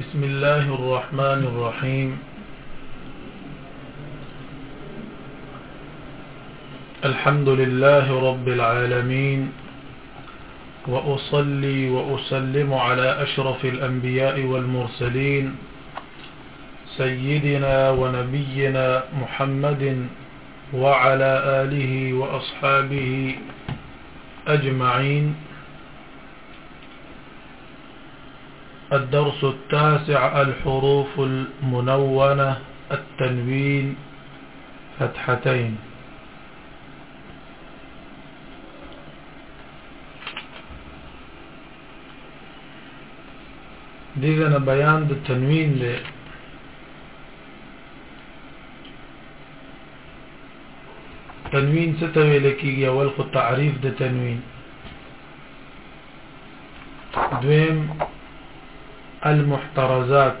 بسم الله الرحمن الرحيم الحمد لله رب العالمين وأصلي وأسلم على أشرف الأنبياء والمرسلين سيدنا ونبينا محمد وعلى آله وأصحابه أجمعين الدرس التاسع الحروف المنونة التنوين فتحتين ديغنا بيان د تنوين له تنوین څه ته ویل کیږي اول خو تعریف د تنوین دویم المحترزات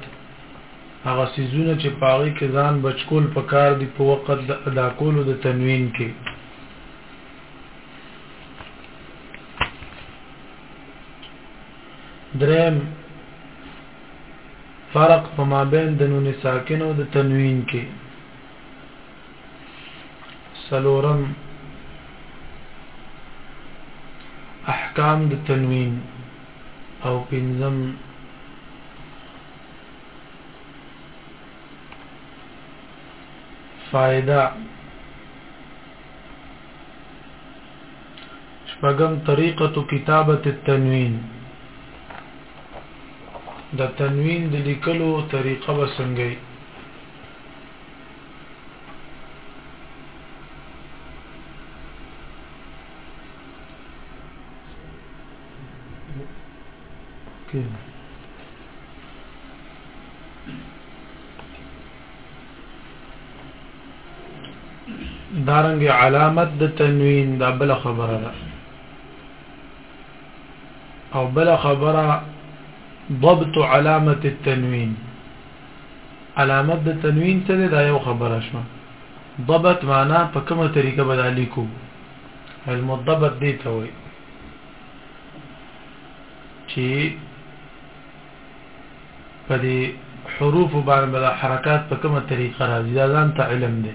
هغه سيزونه چې پاغي کې ځان بچکول پکار دي په وخت د ادا کولو د تنوین کې درم فرق په مابین د نون ساکن او د تنوین کې سلورم احکام د تنوین او پنځم فائدہ شپږم طریقه کتابت التنوین د تنوین د لیکلو طریقه به څنګه وي؟ دارنګ علامت د تنوین دا بل خبره ده او بل خبره ضبط علامه التنوين علامه د تنوين څه ده دا یو خبره شو ضبط معنا په کومه طریقه به لیکو علم الضبط دی ته وای چې په دې حروف باندې د حرکات په کومه طریقه راځي دا ځان ته علم دی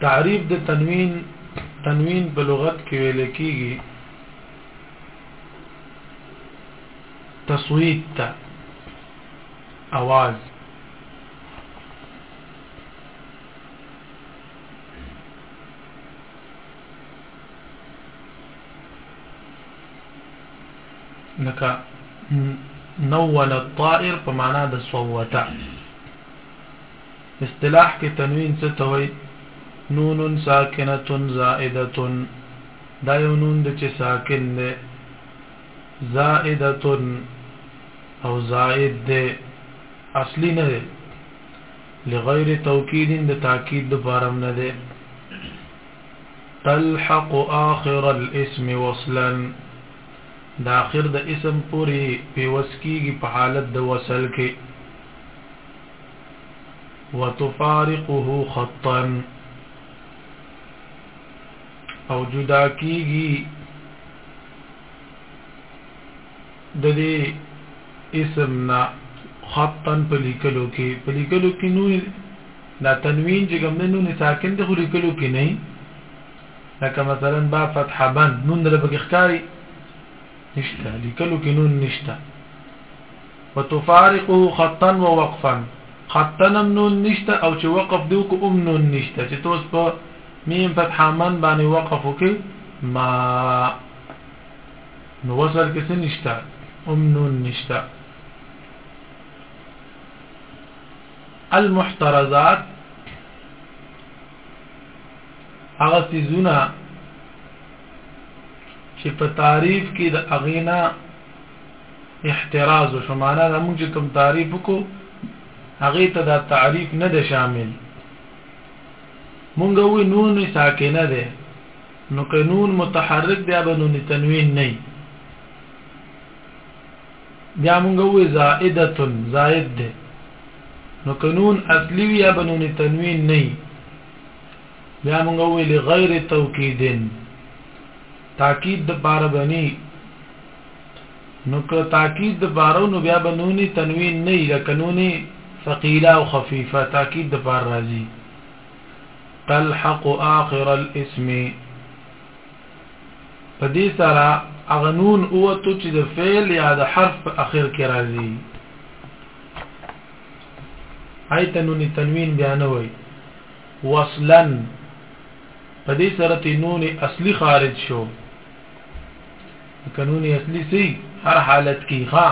تعریف د تنوین تنوین په لغت کې ویل کېږي تصویت ته اواز لکه نول الطائر په معنا د صوته اصطلاح کې تنوین څه ته وایي نون ساکنه زائده دا یو نون د چې ساکن دی زائده او زائد دی اصلي نه دی لغیر توکید د تاکید د فارم نه دی تلحق آخر الاسم وصلا د آخر د اسم پورې پیوست کیږي په حالت د وصل کې وتفارقه خطا او جدا کیږي ددې اسم نه خطا په لیکلو کې په لیکلو کې نون دا تنوین چې کوم نون ساکن دی خو لیکلو کې نه لکه مثلا با فتح بن نون دل پکې ښکاری نشته لیکلو کې نون نشته وتفارقه خطا ووقفا خطا نون نشته او چې وقف دیو کو ام نون نشته چې توس په میم فتح من باندې وقف وکي ما نو وصل کې څه نشته هم نون نشته المحترزات هغه سيزونه چې په تعریف کې د اغینا احتراز او شمانه د موږ کوم تعریف کو هغه ته دا تعریف نه ده شامل مونږ وی نون ساکنه ده نو که نون متحرک بیا به نون تنوین نه بیا مونږ وې زائده زائد ده نو که نون اصلي وي یا به نون تنوین نه بیا مونږ وې لغیر توکیدن تاکید د بار بنی نو که تاکید د بارو نو بیا به نون تنوین نه لکه نون ثقيله او خفيفه تاکید د بار راځي تلحق آخر الاسم په دې سره اغه نون او تو چې د فعل یا د حرف په اخر کې راځي ایت نون تنوین بیان وای وصلا په دې سره تی نون اصلي خارج شو قانون اصلي سي هر حالت کې ها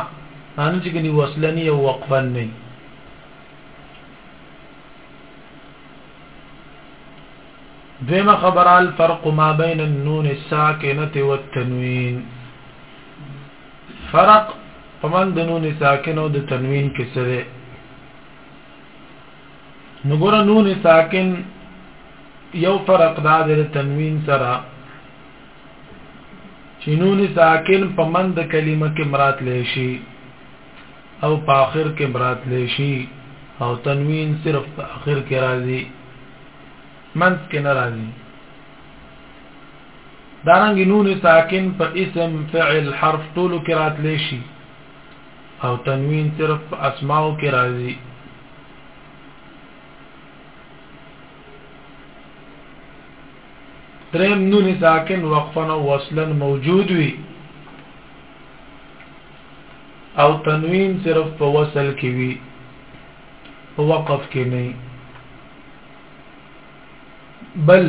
ان چې کني وصلني او وقفا نه دویمه خبره الفرق ما بین النون الساکنه والتنوین فرق پمن د نون ساکنه او د تنوین کې څه دی نګور نون ساکن یو فرق دا د تنوین سره چې نون ساکن پمن د کلمه کې مراد لشي او په اخر کې برات لشي او تنوین صرف په اخر کې راځي منځ کې نه راځي دارنګ نون ساکن په اسم فعل حرف ټولو کې رات لشي او تنوین صرف په اسماو کې راځي دریم نون ساکن وقفا او وصلا موجود وي او تنوین صرف په وصل کې وي په وقف کې نه بل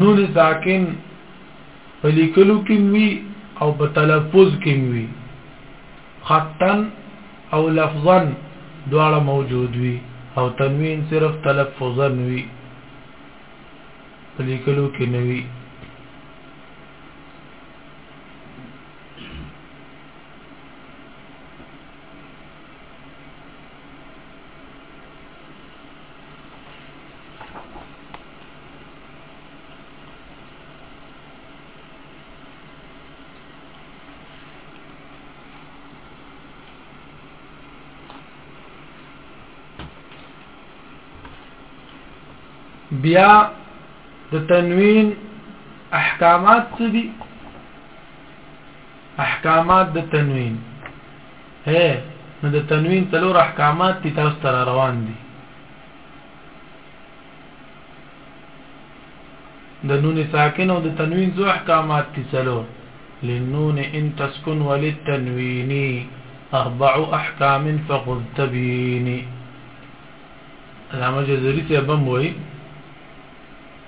نون ساکن په لیکلو کې وي او په تلفظ کې وي خطا او لفظا دواړه موجود وي او تنوین صرف تلفظا وي په لیکلو کې نه وي بیا د تنوین احکامات څه دي احکامات د تنوین هه نو د تنوین څلور احکامات دي تاسو تر روان دي د نون ساکن او د تنوین څو احکامات دي څلور للنون ان تسكن وللتنوين اربع احکام فخذ تبيني علامه جزري سبم وي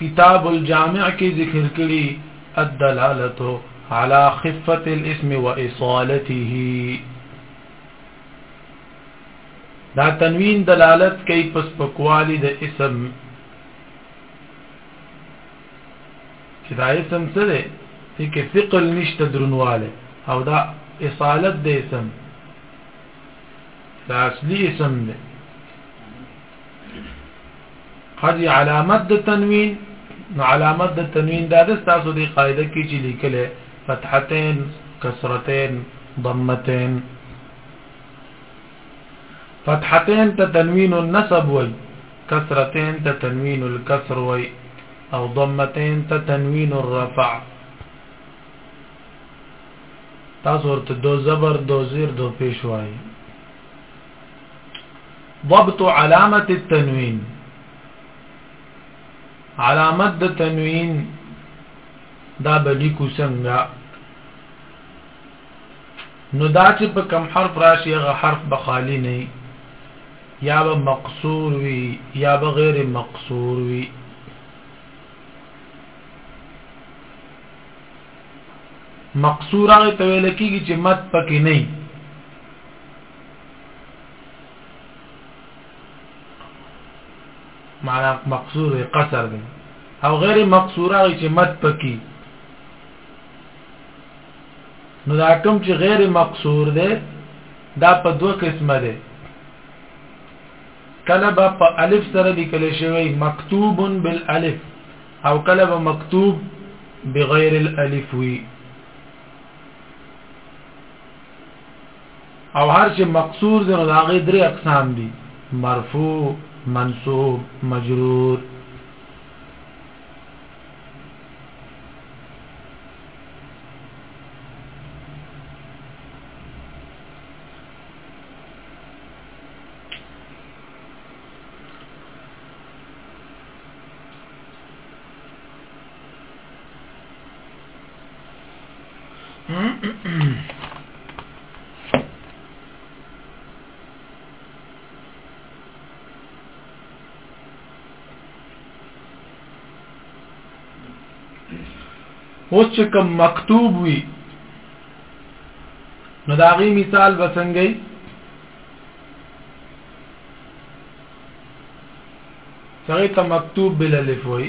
کتاب الجامع کې ذکر کړي الدلاله على خفه الاسم واصالته دا تنوین دلالت کوي پس پکوالی د اسم چې دا اسم څه دی چې کې ثقل نشته درنواله او دا اصالت د اسم دا اصلي اسم دی قضی علامت د تنوین نو علامت د تنوین دا د تاسو د قاعده کې چې لیکل فتحتين کسرتين ضمتين فتحتين ته تنوین النسب وای کسرتين ته تنوین الکسر وای او ضمتين ته تنوین الرفع تاسو ورته دو زبر دو زیر دو پیش وای ضبط علامه التنوين علامت د تنوین دا بلی کو څنګه نو دا چې په کم حرف راشي هغه حرف به خالی نه یا به مقصور وي یا به غیر مقصور وي مقصور هغه ته ویل کېږي چې مت پکې نه معنا مقصور دی قصر دی او غیر مقصوره غي چې مد پکې نو دا کوم چې غیر مقصور دی دا په دوه قسمه دی کله به په الف سره لیکل شوی مکتوب بالالف او کله به مکتوب بغیر الالف وی او هر چې مقصور دی نو د هغې درې اقسام دي مرفوع منصوب مجرور اوس چې کوم مکتوب وي نو دا غي مثال بسنګي سره ته مکتوب بل الف وي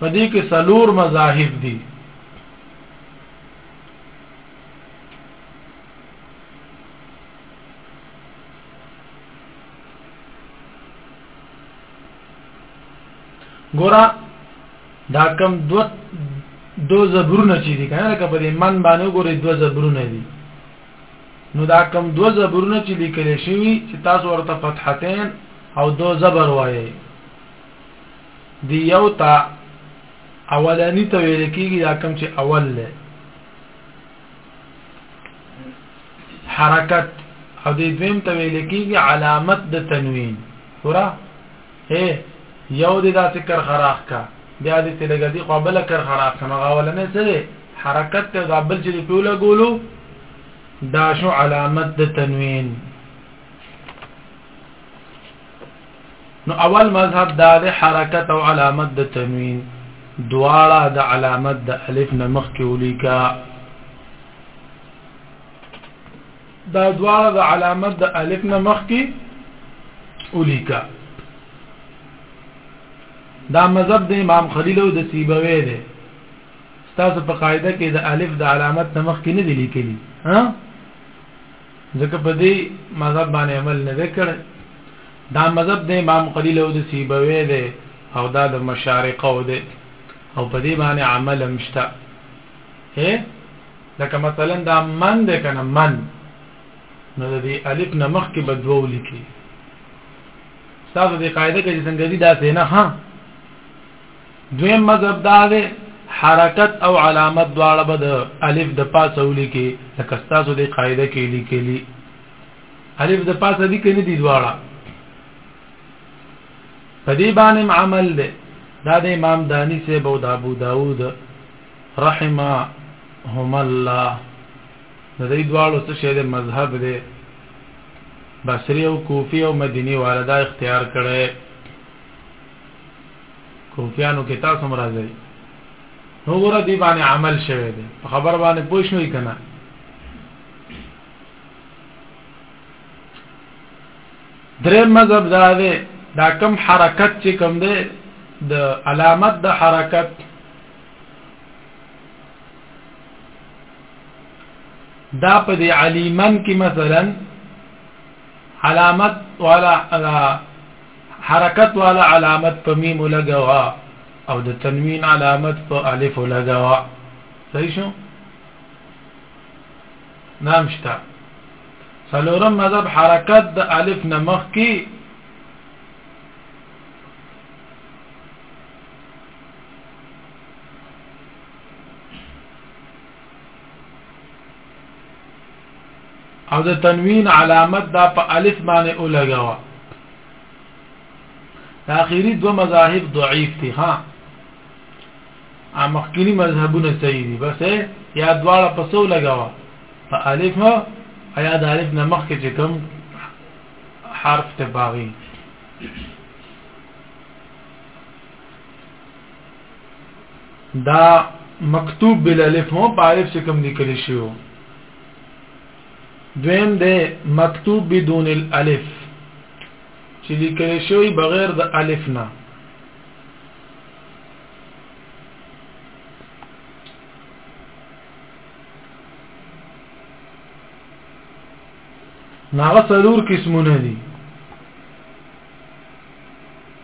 پدې کې سلور مذاهب دي ګورا دا کم دو دو زبرونه چي دي کنه لکه په دې من باندې ګورې دو زبرونه دي نو دا کم دو زبرونه چې لیکل شوی چې تاسو ورته فتحتين او دو زبر وایي دی یو تا اولانی ته ویل کیږي دا کم چې اول له حرکت او د دویم ته ویل کیږي علامت د تنوین ورا هی یو دې داسې کرښه راښکه بیا دې ته لږه دې خوا بله کرښه راښکه نو هغه اولنی څه دی حرکت دی او دا بل چې دې پې ولګولو دا شو علامت د تنوین نو اول مذهب دا د حرکت او علامت د تنوین دواړه د علامت د الف نه مخکې ولیکا دا دواړه د علامت د الف نه مخکې ولیکا دا مذهب د امام خلیل او د سیبوی دی تاسو په قاعده کې د الف د علامت نه مخکې نه دی لیکلی ها ځکه په دې مذهب باندې عمل نه وکړ دا مذهب د امام خلیل او د سیبوی دی او دا د مشارقه او دی او په دې باندې عمل مشته هه لکه مثلا دا من ده کنه من نو د دې الف نه مخکې به دوه ولیکي تاسو دې قاعده کې څنګه دي دا څنګه ها دویم مذهب دا دی حرکت او علامت دواړه به د الف د پاسه ولیکي لکه تاسو دې قاعده کې لیکلي الف د پاسه دي کې نه دي دواړه په دې باندې عمل دی دا د امام دانی سے بو د ابو داوود رحمهما الله د دې دواړو څه شی د مذهب دی بصری او کوفی او مدینی والدا اختیار کړي کوفیانو کې تاسو مرزي نو ګور دی باندې عمل شوه دی په خبر باندې پوښنوي کنه درې مذهب دا دی دا کم حرکت چې کم دی د علامت د حرکت دا په دې علیمن کې مثلا علامت ولا حرکت ولا علامت په میم لګوا او د تنوین علامت په الف لګوا صحیح شو نام شتا سلورم مذهب حرکت د الف نمخ کې او د تنوین علامت دا په الف باندې اولګوا دا اخیری دو مذاهب ضعیف دي ها ا مخکینی مذهبونه صحیح دي بس یا دواړه په سو لګوا په الف یا د الف نه مخکې چې کوم حرف ته باغی دا مکتوب بل الف مو بالف سے کم لیکل شو دویم ده مکتوب بدون الالف چې لیکل شوی بغیر د الف نه ناغه څلور قسمونه دي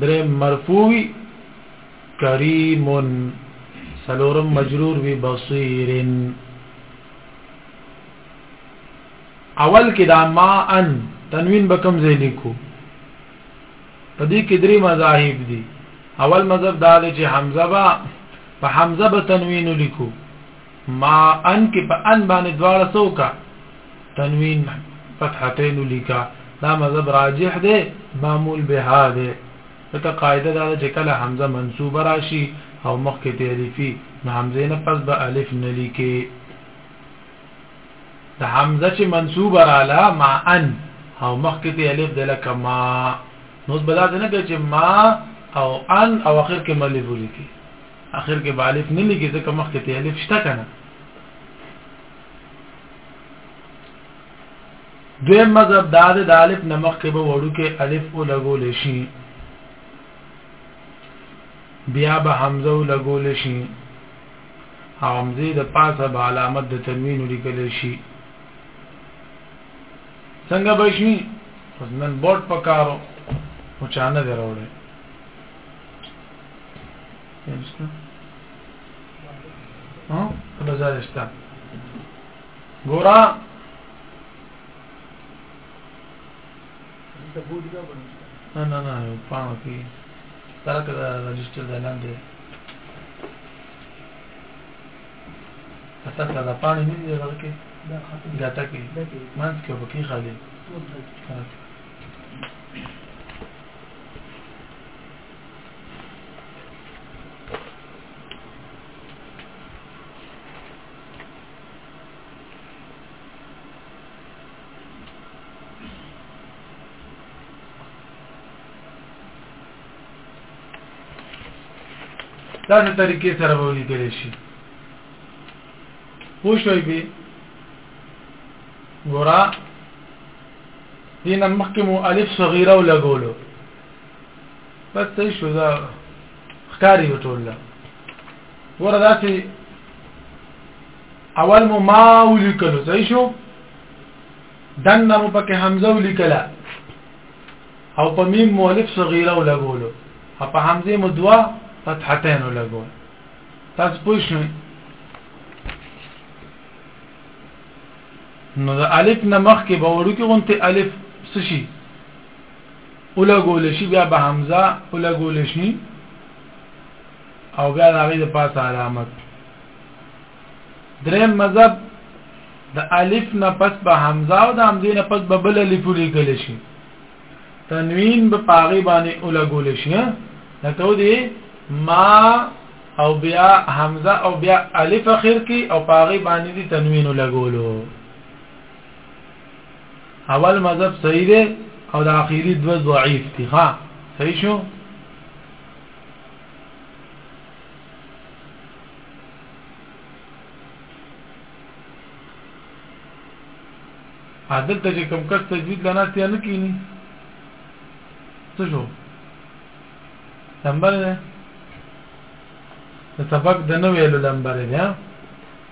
دریم مرفوع وی کریم سلورم مجرور وی بصیر اول کې دا ما ان تنوین به کوم ځای لیکو په دې کې درې مذاهب دي اول مذهب دا دی چې حمزه با په حمزه به تنوین لیکو ما ان کې په ان باندې دواړه سوکا تنوین فتحتين لیکا دا مذهب راجح دی معمول به ده ته قاعده دا چې کله حمزه منصوب راشي او مخ کې تعریفي نو حمزه نه پس به الف نه لیکي د حمزه چې منصوب رااله ما ان او مخ کې الف د لکه ما نو بدا نه کوي چې ما او ان او اخر کې ملف لیکي اخر کې بالف نه لګي ځکه مخکې ته الف شته کنه دویم مذهب دا د الف نه مخکې به وړو کې الف او لګول شي بیا به حمزه او لګول شي حمزه د پاسه به علامت د تنوین لیکل شي څنګه به شي نن بورډ پکارو او چانه دروړي نشته ها په ځای نشته ګورا نه نه نه یو پاڼه کې سره کې دا رجسټر د لاندې اته ته دا پاڼه نه دی ورکه دا خاطر دا تکي مانس کې وبکی خالي دا د طریقې سره به لیکل شي پوښوي به ګورا دینه مخکمو الف صغیره ولګولو بس صحیح شو دا ښکاری وټول لا ګوره داسې اول مو ما ولیکلو صحیح شو دنه مو پکې حمزه ولیکله او په میم مؤلف صغیره ولګولو او په حمزه مو دوا فتحتين ولګول تاسو پوه شئ نو د الف نه مخ کې باورو کې غونته الف سشي ولګول شي بیا به همزه ولګول شي او بیا د هغې د پاسه علامت دریم مذهب د الف نه پس به حمزه او د حمزه نه پس به بل الف لیکل شي تنوین به پاغي باندې اولګول شي نته دی ما او بیا حمزه او بیا الف اخر کی او پاغي باندې دی تنوین اولګولو اول مذهب صحیح دی او د اخیری دو ضعیف دی ها صحیح شو عادل ته چې کم کس تجوید لناس یا نه کینی څه شو لمبر ده د سبق د نو ویلو لمبر ده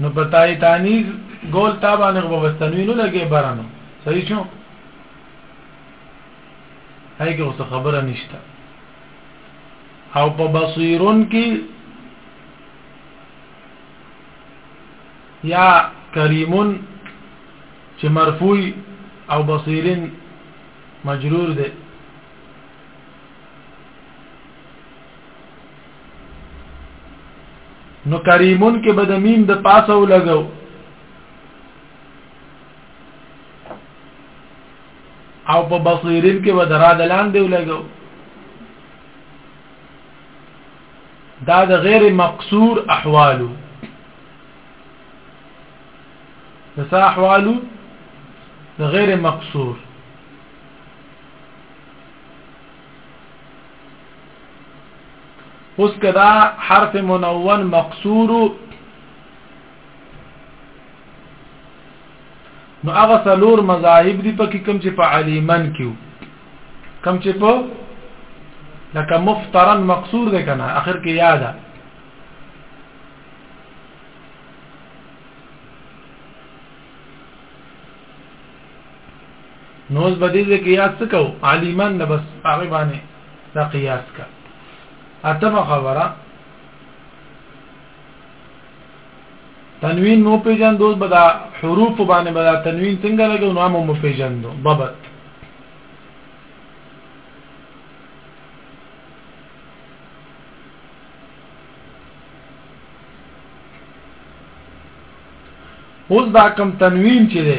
نو په تای تانیز ګول تا باندې غو بس تنوین لګي برانو صحیح شو هاي کې اوس خبره نشته او په بصیرون کې یا کریمون چې مرفوع او بصیرین مجرور ده نو کریمون کې به د میم د پاسه ولګو او په بصیرین کې به د را د لاندې ولګو دا د غیر مقصور احوالو د سا احوالو د غیر مقصور اوس کدا حرف منون مقصور نو هغه څلور مذاهب دي پکې کوم چې په علیمن کې کوم چې په لکه مفترن مقصور ده کنه اخر کې یاده نوز بدیزه کې یاد څه کو علیمن بس هغه باندې دا قیاس کا اتم خبره تنوین مو پیجن دوز بدا حروف باندې بدا تنوین څنګه لګو نو مو پیجن دو ضبط اوس دا کم تنوین چې ده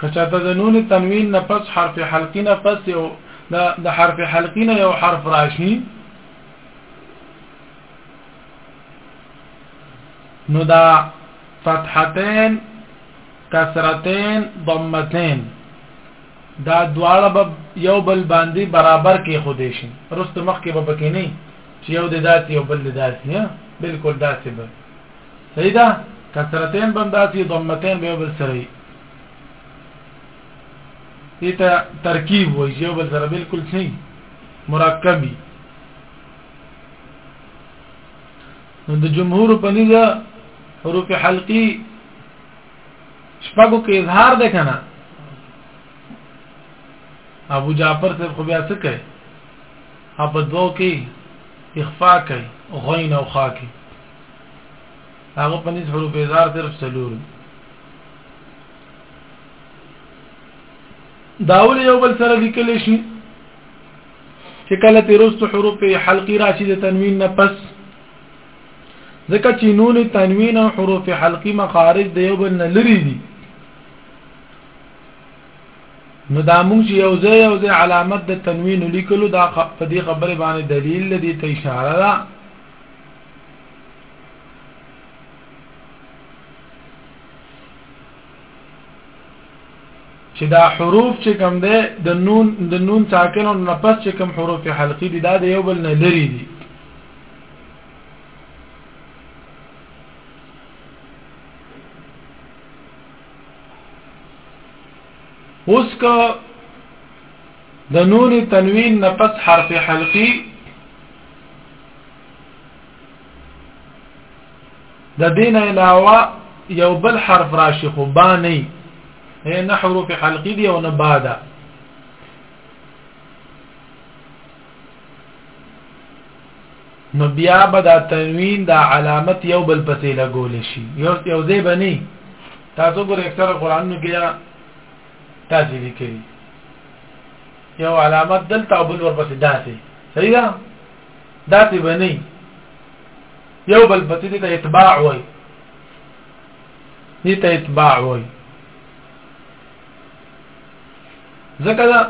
کچاته د نون تنوین نه پس حرف حلقی نه پس یو د حرف حلقی نه یو حرف راشي نو دا فتحتين کسرتين ضمتين دا دواړه به یو بل باندې برابر کې خودې شي رست مخ کې به پکې نه چې یو د داسې او بل د داسې ها بالکل داسې به صحیح ده کثرتین بم داسې ضمتین به بل سره دي ته ترکیب وایي یو بل سره بالکل صحیح مرکبي نو د جمهور په نيزه حروف حلقي شپږو کې اظهار ده کنه ابو جعفر صاحب خو بیا څه کوي او په دوو کې اخفاء کوي غین او خا کې هغه په نس حروف اظهار صرف څلور داول یو بل سره لیکل شي چې کله تیرست حروف حلقي راشي د تنوین نه پس ځکه چې نون تنوین او حروف حلقي مخارج د یو بل نه لري دي نو دا موږ چې یو ځای یو ځای علامت د تنوین ولیکلو دا په دې خبره باندې دلیل لدی ته اشاره ده چې دا حروف چې کوم ده د نون د نون ساکن او نفس چې کوم حروف حلقي دي دا د یو بل نه لري دي اوس که د نون تنوین نه پس حرف حلقی د دین علاوه یو بل حرف راشي خو با نه نه حروف حلقی دی او نه باده نو بیا به دا تنوین دا علامت یو بل پسې لګول شي یو یو ځای بني تاسو ګورئ اکثر قرانونو کې دا تاسو لیکلي یو علامت دلته او بل ورپسې داسې صحیح ده داسې بني یو بل پسې دې ته اتباع وای دې ته اتباع وای ځکه دا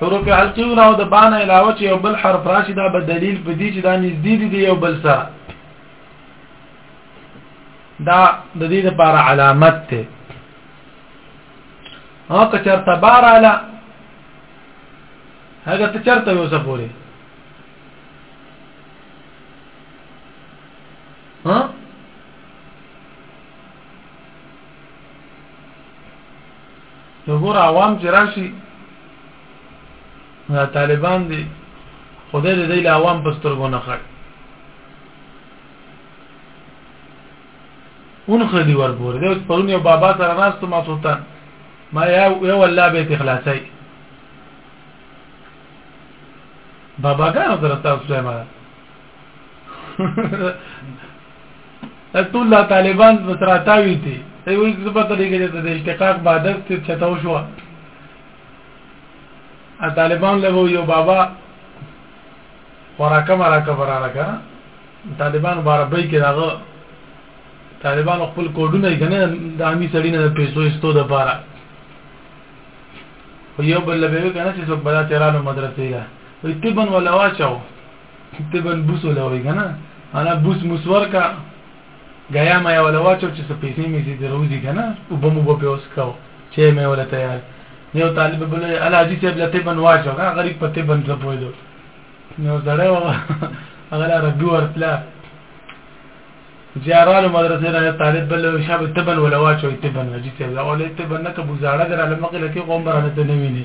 حروف حلقیونه او د بانه علاوه چې یو بل حرف راشي دا به دلیل په دې چې دا نږدې دي یو بل سره دا د دې لپاره علامت ته او که چرته بار علا هغه ته چرته یو څه پوره ها یو ګور عوام چې راشي دا طالبان دي خدای دې د عوام په سترګو نه خړ اون خدي ورپورې دا پرون یو بابا سره ناستو ما سلطان ما یو الله به تخلاصي باباګانو سره تاسو سره ټول لا طالبان وتراتاوي دي ای وایي چې په طریقې د اشتقاق عبادت څه چتاو شو ا طالبان له یو بابا خوراکه مراکه براله کنه طالبان عربی کې داغه طالبان خپل کوډونه یې کنه د عامي سړی نه د پیسو استو د پاره یو بل به کنه چې څوک بلا تیرانو مدرسې یا وي تبن ولا واچاو ته بن بوس ولوي کنه انا بوس مسور کا غیا ما ولا واچو چې پیسې مې زی دروزی کنه او بمو به په اوس کاو چې مې ولا تیار یو طالب بل الا حاجی صاحب لته بن واچو کنه غریب پته بن ته پویلو نو زړه و هغه را دو ورتلا جارالو مدرسې نه طالب بل شاب تبن ولا واچو تبن حاجی صاحب اولې تبن نه کبو زړه درا لمقله کې قوم برانه ته نه ویني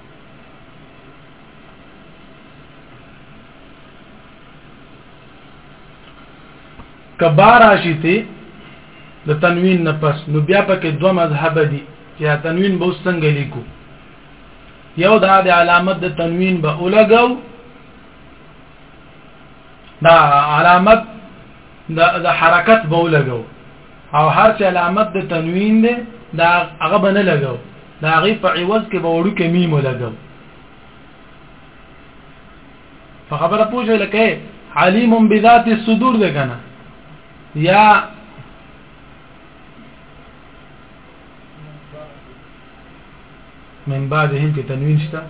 کبار اشیته د تنوین نه پس نو بیا پکې دوه مذهب دي چې تنوین به څنګه لیکو یو دا د علامت د تنوین به اولګو دا علامت د حرکت به اولګو او هر چې علامت د تنوین دی دا هغه بنه لګو د هغې په عوض کې به وړوکی میم ولګو په خبره پوه شئ لکه علیم بذات الصدور ده کنه یا من بعد هم کې تنوین شته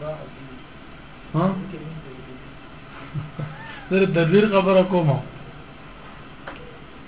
ها زه د تدویر خبره کوم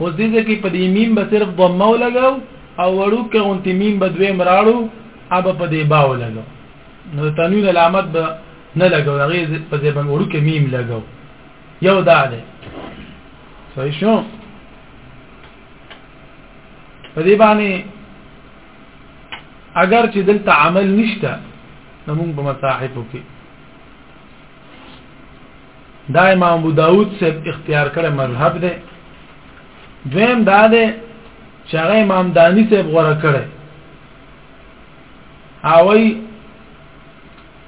اوس دې ځای کې په دې میم به صرف ضمه ولګو او وړوکه غونتې میم به دویم راړو اب په دې با ولګو نو تنوین علامت به نه لګو هغه په دې باندې وړوکه میم لګو یو دا ده صحیح شو په دې باندې اگر چې دلته عمل نشته نو موږ په مصاحب کې دا امام ابو داود صاحب اختیار کړی مذهب دی دویم دا دی چې هغه امام دانی صاحب غوړه کړی اوی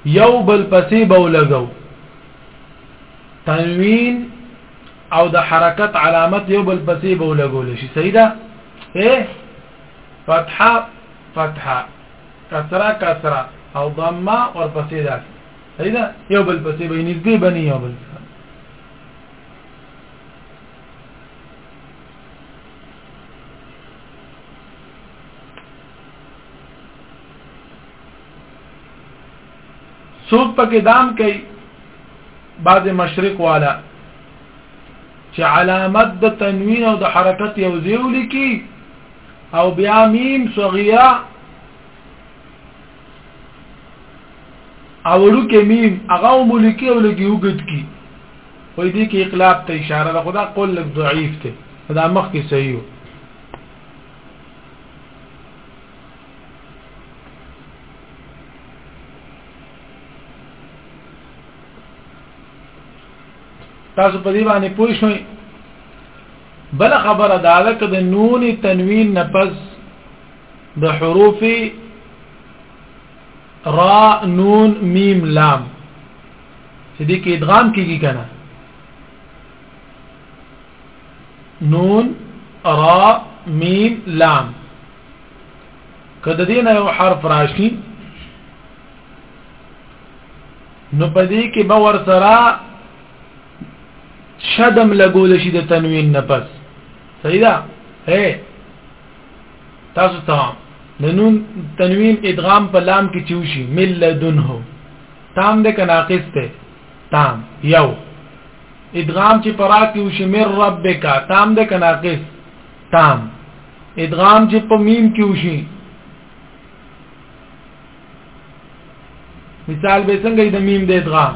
یو بل پسې بو لګو تنوین او د حرکت علامت یو بل پسې بو لګول شي صحیح ده ايه فتحه فتحه کسره کسره او ضمه ورپسې ده صحیح ده یو بل پسې به نږدې بني یو بل سره څوک پکې دام کوي بعد مشرق والا چې علامت د تنوین او د حرکت یو ځای ولیکي او بیا میم صغیره اولو کې میم هغه ملکی او لګي وګد کی خو دې کې اقلاب ته اشاره ده خدا قول لګ ضعیف ته دا مخ کې صحیح تاسو په دې باندې پوه شئ بل خبره دا ده چې د نون تنوین نه پس د حروف را نون میم لام چې دې کې ادغام کیږي کنه نون را میم لام کله دې نه یو حرف راشي نو پدې کې به ور سره شدم لګول شي د تنوین نه پس صحیح ده هه تاسو ته د نون تنوین ادغام په لام کې چوشي مل لدن هو تام ده که ناقص ده تام یو ادغام چې پرا کې وشي مر ربک تام ده که ناقص تام ادغام چې په میم کې وشي مثال به څنګه د میم د ادغام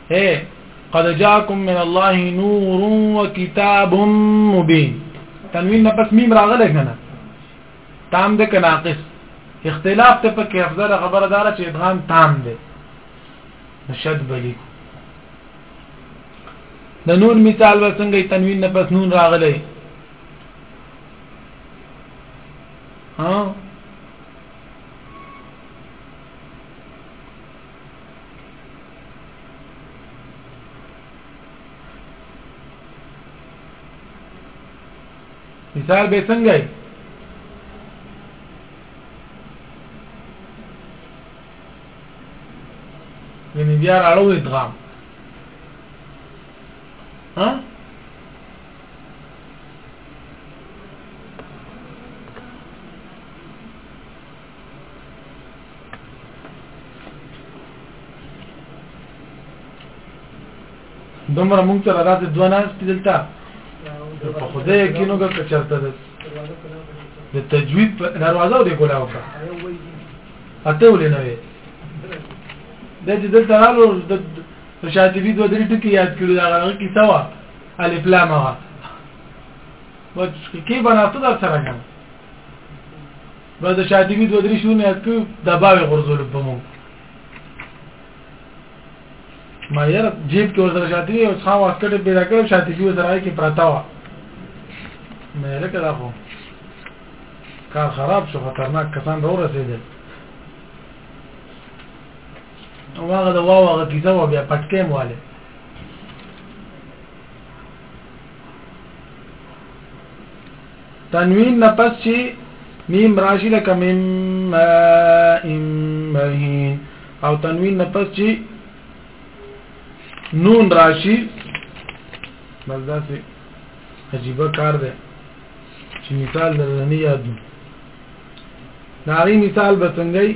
اے قد جاءکم من الله نور و کتاب مبین تنوین نه پس میم راغله کنه تام ده که ناقص اختلاف ته په کې افضل خبره دار چې ادغام تام ده نشد بلی د نون مثال وسنګ تنوین نه پس نون راغله ها مثال به څنګه یعنی بیا راړو ادغام ها دومره مونږ ته راځي دوه ناس دلته په خوده یقینو که چرته ده د تجوید په دروازه ولې کولا وکړه اته ولې نه وي د دې دلته رالو د شاطبی دوه درې ټکي یاد کړو دا هغه کیسه وا الف لام وا وڅ کې بناتو در سره نو د شاطبی دوه درې شونه یاد کړو دا باوې غرزول په مو ما یې جیب کې ورسره شاطبی او څا واسکټ پیدا کړو شاطبی ورسره کې پراتا و مې لکه دا خو کار خراب شو خطرناک کسان به ورسېدل او هغه دا واو هغه کیسه و بیا پټکې مواله تنوین نه پس چی میم راشی لکه مم ماء مهین او تنوین نه پس چی نون راشی بس دا سی عجیبه کار ده چې مثال درنه یادو ناری مثال به څنګه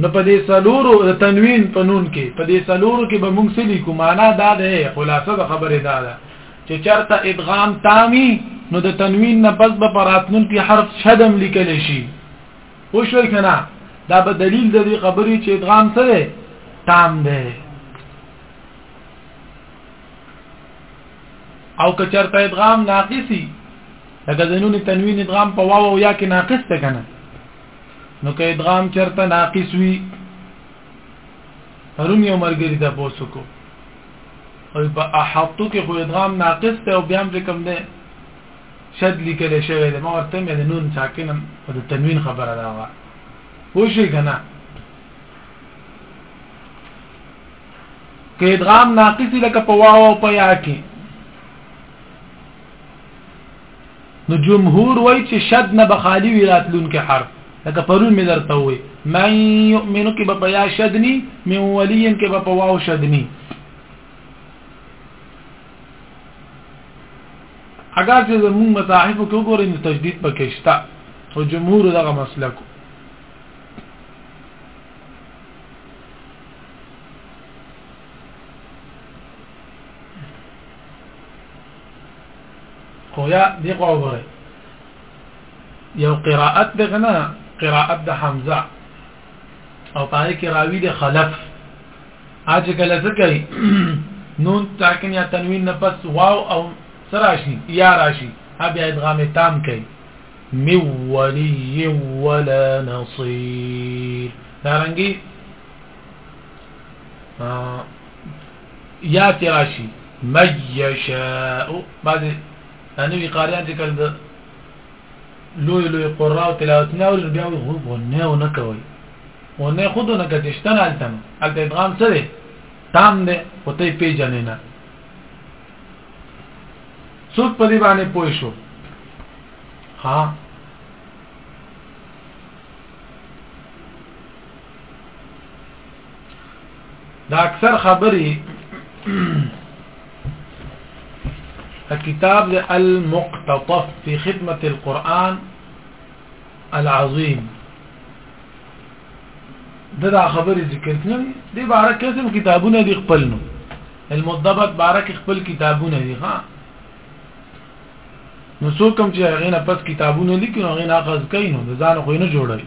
نو په دې سلورو د تنوین په نون کې په دې سلورو کې به موږ څه لیکو معنا دا ده خلاصه د خبره دا ده چې چرته ادغام تامی نو د تنوین نه پس به پراتنون کې حرف شدم لیکل شي او شوي کنه دا به دلیل د دې خبرې چې ادغام څه ده تام ده او که چرته ادغام ناقصي لکه زنون تنوین ادغام په واو یا کې ناقص ده کنه نو که ادغام چرته ناقص وي پرون یو مرګری د پوسو کو او په احطو کې خو ادغام ناقص ته او بیا هم کوم ده شد لیکل شوی ده ما ورته مې د نون ساکنم او د تنوین خبره دا وا وشي کنه کې ادغام ناقص لکه په واو او په یا کې نو جمهور وای چې شد نه بخالی وی راتلونکي حرف لکه پرون مې درته وې من یؤمن کې په یا شدنی من ولی کې په واو شدنی اگر چې زموږ مصاحف کې وګورئ نو تجدید پکې شته او جمهور دغه مسلک خو یا دی خو وګورئ یو قراءت د غنا قراءت د حمزه او پای کې راوی د خلف اج کله څه کوي نون تاکن یا تنوین نه پس واو او سراشی یا راشی اب ادغام تام کوي می ولی ولا نصير دارنګي يا کې راشي من يشاء بعضې نوي قاریان چې کله د لوی لوی قرا او تلاوتونه اوري بیا وي هو غنه و نه کوي و نه خود نه کوي شتن التم الته ادغام څه دی تام دی او ته پیژنې نه څوک په دې باندې پوه شو ها دا اکثر خبري کتاب د المقتطف في خدمة القرآن العظيم دا, دا خبري ذکر کړم د بارک قسم کتابونه دي خپل نو المضبط بارک خپل کتابونه دي ها نو څوک هم چې هغه نه پس کتابونه لیکي هغه نه غز کوي نو ځان خو نه جوړوي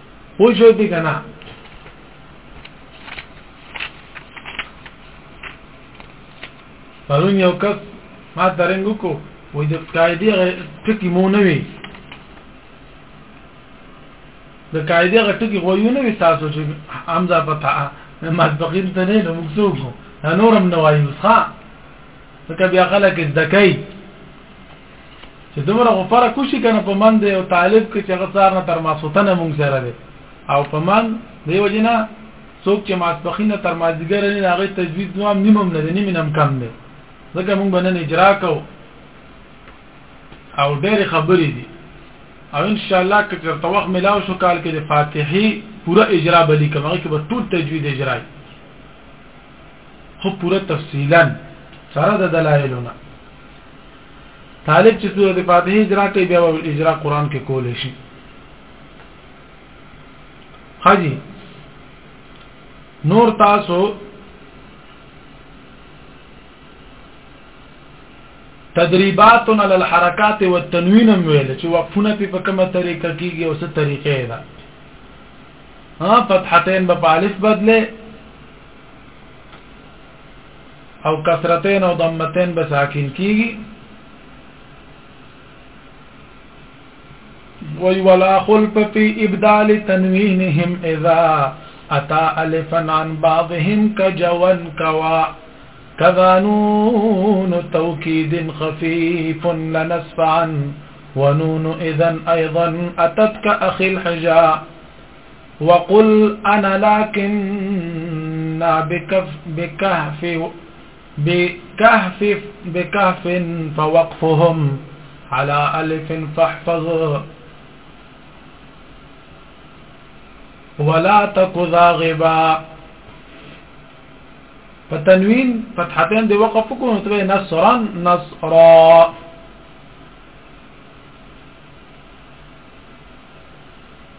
پوه شوئ دي کنه پرون یو کس ما ترنګ کو وې د قاعده ټکی مو نه وي د قاعده غټکی خو یو نه وي تاسو چې حمزه پتا مسبقین ته نه نو مکسوب نورم نوایو ښا ځکه بیا خلک زدکای چې دومره خو فرق وشي کنه په من دی او طالب کې چې غصار نه تر ماسوتنه مونږ سره دی او په من دی وجنه څوک چې ماسپخین تر مازیګر نه هغه تجوید نو هم نیمم نه دی نیم نم کم دی ځکه مونږ باندې اجرا کو او ډېر خبرې دي او ان شاء الله که چرته وخت ملاو شو کال کې د فاتحي پورا اجرا بلی کوم هغه کې به ټول تجوید اجرای خو پورا تفصیلا سره د دلایلونه طالب چې سورته فاتحه اجرا کوي بیا ول اجرا قران کې کول شي حاجی نور تاسو تدریبات علی الحرکات والتنوین ویل چې وقفونه په کومه طریقه کیږي او څه طریقې ده ها فتحتين بپالف بدله او کسرتين او ضمتين به ساکن کیږي وی ولا خلف فی ابدال تنوینهم اذا اتى الفا عن بعضهم كجوا كوا كذا توكيد خفيف لنسفعا ونون إذا أيضا أتتك أخي الحجاء وقل أنا لكن بكف بكهف بكهف بكهف فوقفهم على ألف فاحفظ ولا تك ذاغبا په تنوین فتحتين دی وقف کو نو ته نصرا نصرا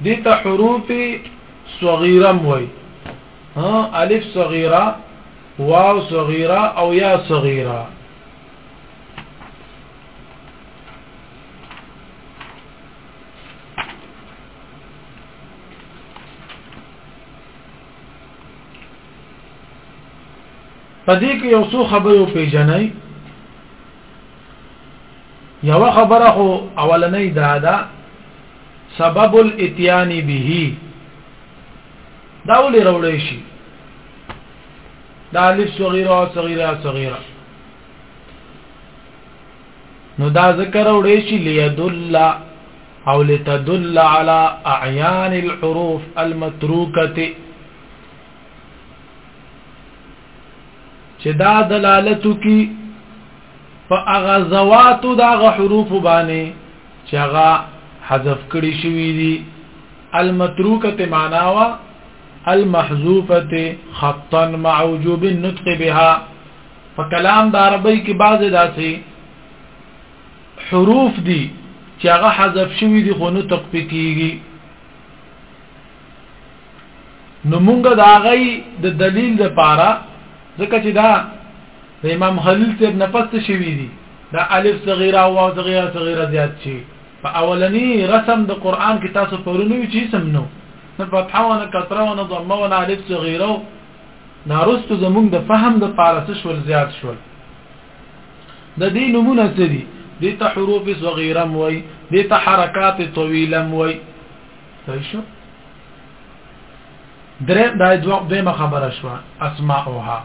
دي ته حروف صغيره موي ها الف صغيره واو صغيره او يا صغيره پدې کې یو څو خبرې پیژنئ یو خبره خو اولنې دا ده سبب الاتيان به دا ولې راوړې شي دا الف صغیره او صغیره صغیره نو دا ذکر وړې شي ليدل او لتدل على اعيان الحروف المتروكه چې دا دلالت کی په هغه زواتو دا غ حروف باندې چې هغه حذف کړی شوی دی المتروکه معناوا المحذوفه خطا مع وجوب النطق بها په کلام د عربی کې بعض داسې حروف دي چې هغه حذف شوی دي خو نطق پکېږي نو مونږ د هغه د دلیل د پاره ځکه چې دا د امام خلیل صاحب نه پست شوی دی دا الف صغیره او واو صغیره صغیره زیات شي په اولنی رسم د قران کې تاسو پرونی وی چې سم نو نه فتحه ونه کسره ونه ضمه ونه الف صغیره نارست زمونږ د فهم د پاره څه شول زیات شول د دې نمونه څه دي د حروف صغیره موي د حرکات طويله موي صحیح شو درې دا دوه دیمه خبره شو اسماءها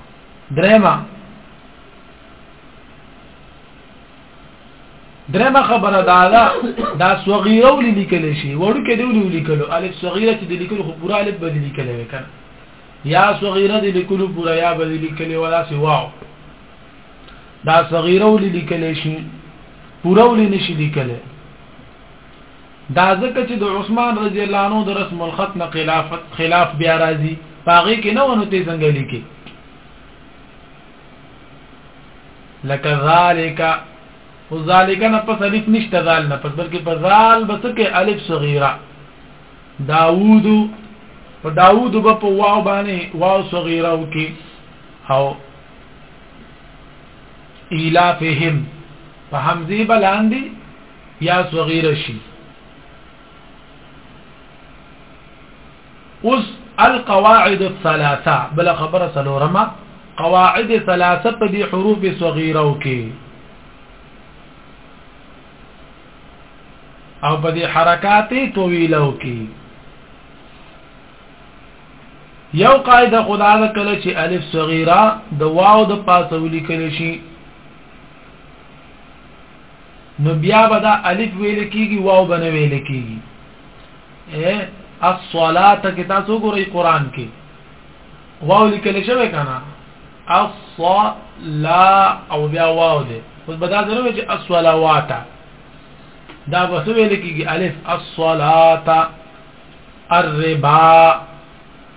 درېما درېما خبره دا ده دا صغیره ولې لیکل شي وړو کې دی ولې لیکلو الف صغیره چې د لیکلو خو پورا الف بدلی لیکل وکړه یا صغیره د لیکلو پورا یا بدلی لیکل ولا سی واو دا صغیره ولې لیکل شي پورا ولې نشي لیکل دا ځکه چې د عثمان رضی الله عنه د رسم الخط نه خلاف خلاف بیا راځي پاغي کې نه ونه ته څنګه لیکي لکه ذالک او ذالک نه پس الف نشته ذال نه پس بلکې په ذال بس کې الف صغیره داوود په داوود په په واو باندې واو صغیره وکي او الافهم په حمزه بلاندې یا صغیر شي اوس القواعد الثلاثه بل خبره سلورما قواعد ثلاثه په دي حروف صغیره او کې او په دي حرکات طويله او کې یو قاعده خدا دا کله چې الف صغیره د واو د پاسه ولیکل شي نو بیا به دا الف ویل کیږي واو به نه ویل کیږي اے الصلاه کې تاسو ګورئ قران کې واو لیکل شوی کنه الصلاه او بیا واو دی اوس به دا ضروري چې الصلوات دا به څه ویل کیږي الف الصلاه الربا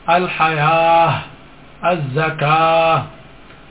الحياه الزکاه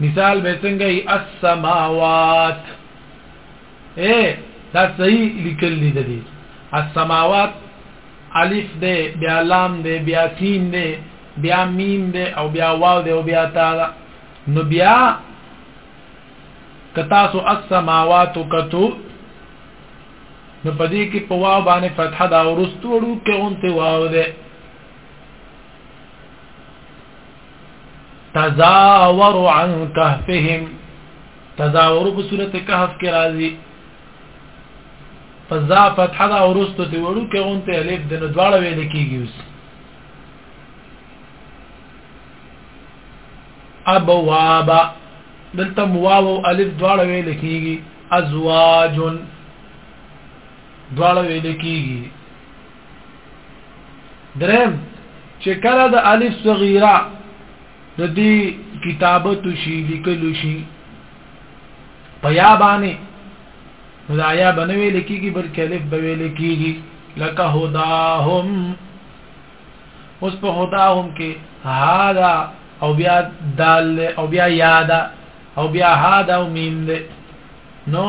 مثال به څنګه ای السماوات اے دا صحیح لیکل دي دي السماوات الف ده بیا لام ده بیا سین ده بیا میم ده او بیا واو ده او بیا تا ده نو بیا کتاسو السماوات کتو نو پدې کې په واو باندې فتحه دا ورستوړو کې اونته واو ده تزاور عن كهفهم تزاور په سورته کهف کې راځي فزا فتح دا ورستو ته وړو کې غونته الف د ندواړه ویل کېږي اوس ابواب دلته واو او الف دواړه ویل کېږي ازواج دواړه ویل کېږي درم چې کله د الف صغیره د دې کتابت شي لیکل شي په یا باندې نو دا یا بنوي لیکيږي بلکې الف به ویل کیږي لکه هداهم اوس په هداهم کې هاذا او بیا دال او بیا یادا او بیا هاذا او میم ده نو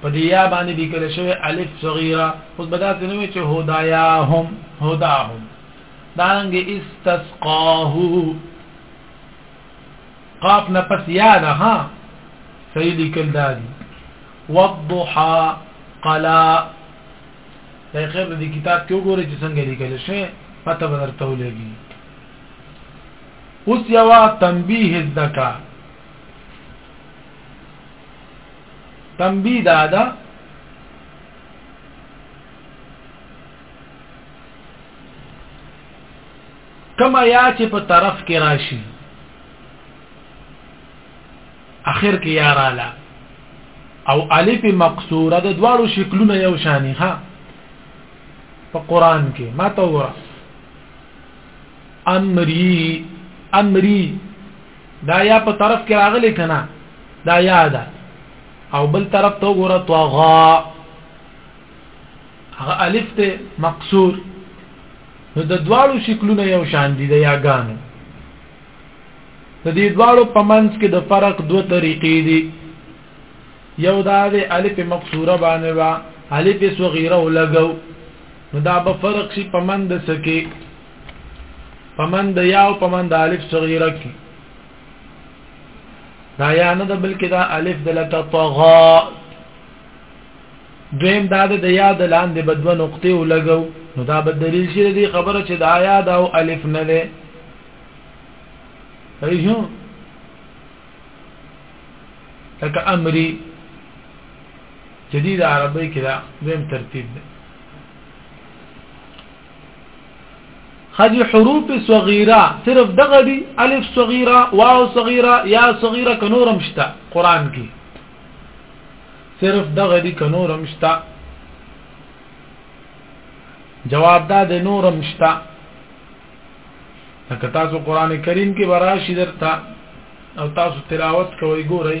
په دې یا باندې لیکل شوی الف صغیره اوس به داسې نه وي چې هدایاهم هداهم دارنګ استسقاه قاف نه پس یا ده ها صحیح لیکل دادي والضحى قلا دا خیر د کتاب کې وګورئ چې څنګه لیکل شوی پته به درته ولګي اوس یو تنبیه ذکر تنبیه دا ده کما یا چې په طرف کې راشي اخر کې یا رااله او الف مقصوره د دواړو شکلونه یو شانی ها په قران کې ما ته وره امری امری دا یا په طرف کې راغلی کنه دا یا ده او بل طرف ته وګوره طغا هغه الف ته مقصور نو د دواړو شکلونه یو شان دي د یاګانو د دې دواړو په منځ کې د فرق دوه طریقې دي یو دا د الف مقصوره باندې وا الف صغیره ولګو نو دا به فرق شي په منځ کې پمن د یا او پمن د الف صغیره کې دا یا نه د بلکې دا الف د لتطغا دویم دا د یا د لاندې بدو نقطې ولګو نو دا به دلیل شي د خبره چې دا یا دا او الف نه ده ایشو لکه امری جدید عربی کې دا دویم ترتیب ده خجی حروف صغیره صرف دغه دی الف صغیره واو صغیره یا صغیره کنورم شته قران کې صرف دغه دی کنورم شته جواب دا د نورم شته لکه تاسو قران کریم کې براشي درته او تاسو تلاوت کوئ ګورئ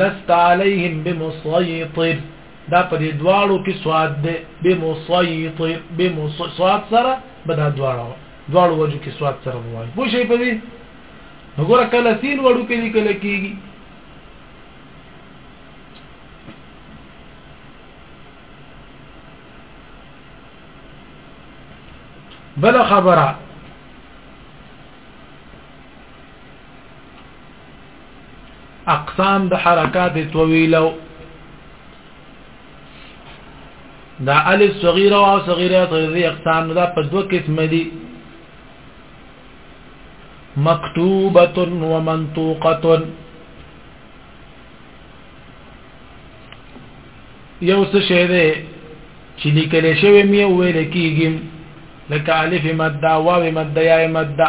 لست علیهم بمسیطر دا په دې دواړو کې سواد ده بمسیطر بم سواد سره به دا دواړو دواړو وجو کې سواد سره وایي پوه شئ په دې وګوره کله سین وړو کې لیکل کېږي بل خبره اقسام د حرکات طويله دا الف صغيره او صغيره صغيره اقسام دا په دوه قسم دي مکتوبه ومنطوقه یو څه شی دی چې لیکل شوی مې ویل کیږي لکه الف ماده واو ماده یا ماده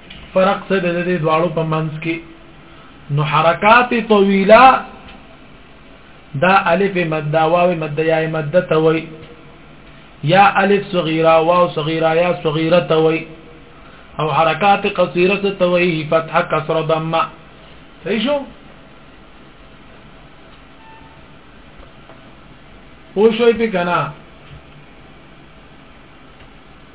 فرق څه دی د دواړو په منځ کې نو حرکات طويله دا الف مد واو مد یا مد توي یا الف صغیره واو صغیره یا صغیره توي او حرکات قصيره توي فتح کسر ضمه صحیح شو پوه شوي په کنه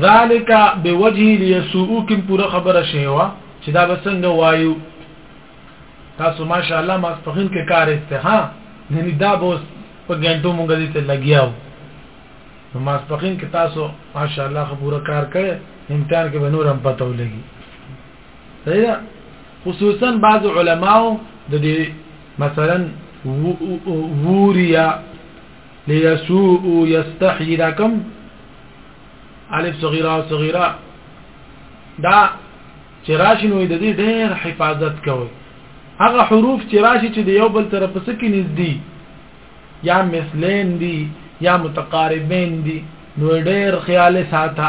ذالک بوجه لیسوءکم پورا خبره شیوا چې دا بسنګ وایو تاسو ماشاءالله ما سپخین کې کار استه ها یعنی دا بوس په ګنټو مونږ دې ته لګیاو نو ما سپخین کې تاسو ماشاءالله خبره کار کړي امتحان کې به نور هم پته ولګي صحیح خصوصا بعض علماو د دې مثلا ووريا ليسوء يستحي دا کم الف صغيره صغيره دا چې راشي نو د دې ډېر حفاظت کوي هغه حروف چې راشي چې د یو بل طرف څخه کې نږدې یا مثلین دي یا متقاربین دي نو ډېر خیال ساته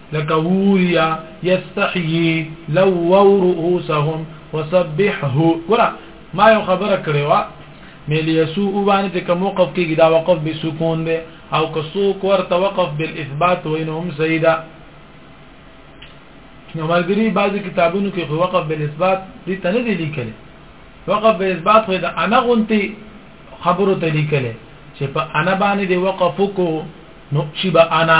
لکه وویه یستحیی لوو رؤوسهم وسبحه ګوره ما یو خبره کړې وه ملیسو وبانه چې کوم وقف کېږي دا وقف به سکون دی او که څوک ورته وقف بالاثبات وینهم سیدا نو ملګری بعضی کتابونو کې خو وقف بل اثبات دې ته نه دی لیکل وقف بل اثبات خو دا انا غونتی خبرو ته لیکل چې په انا باندې دی وقف کو نو چې به انا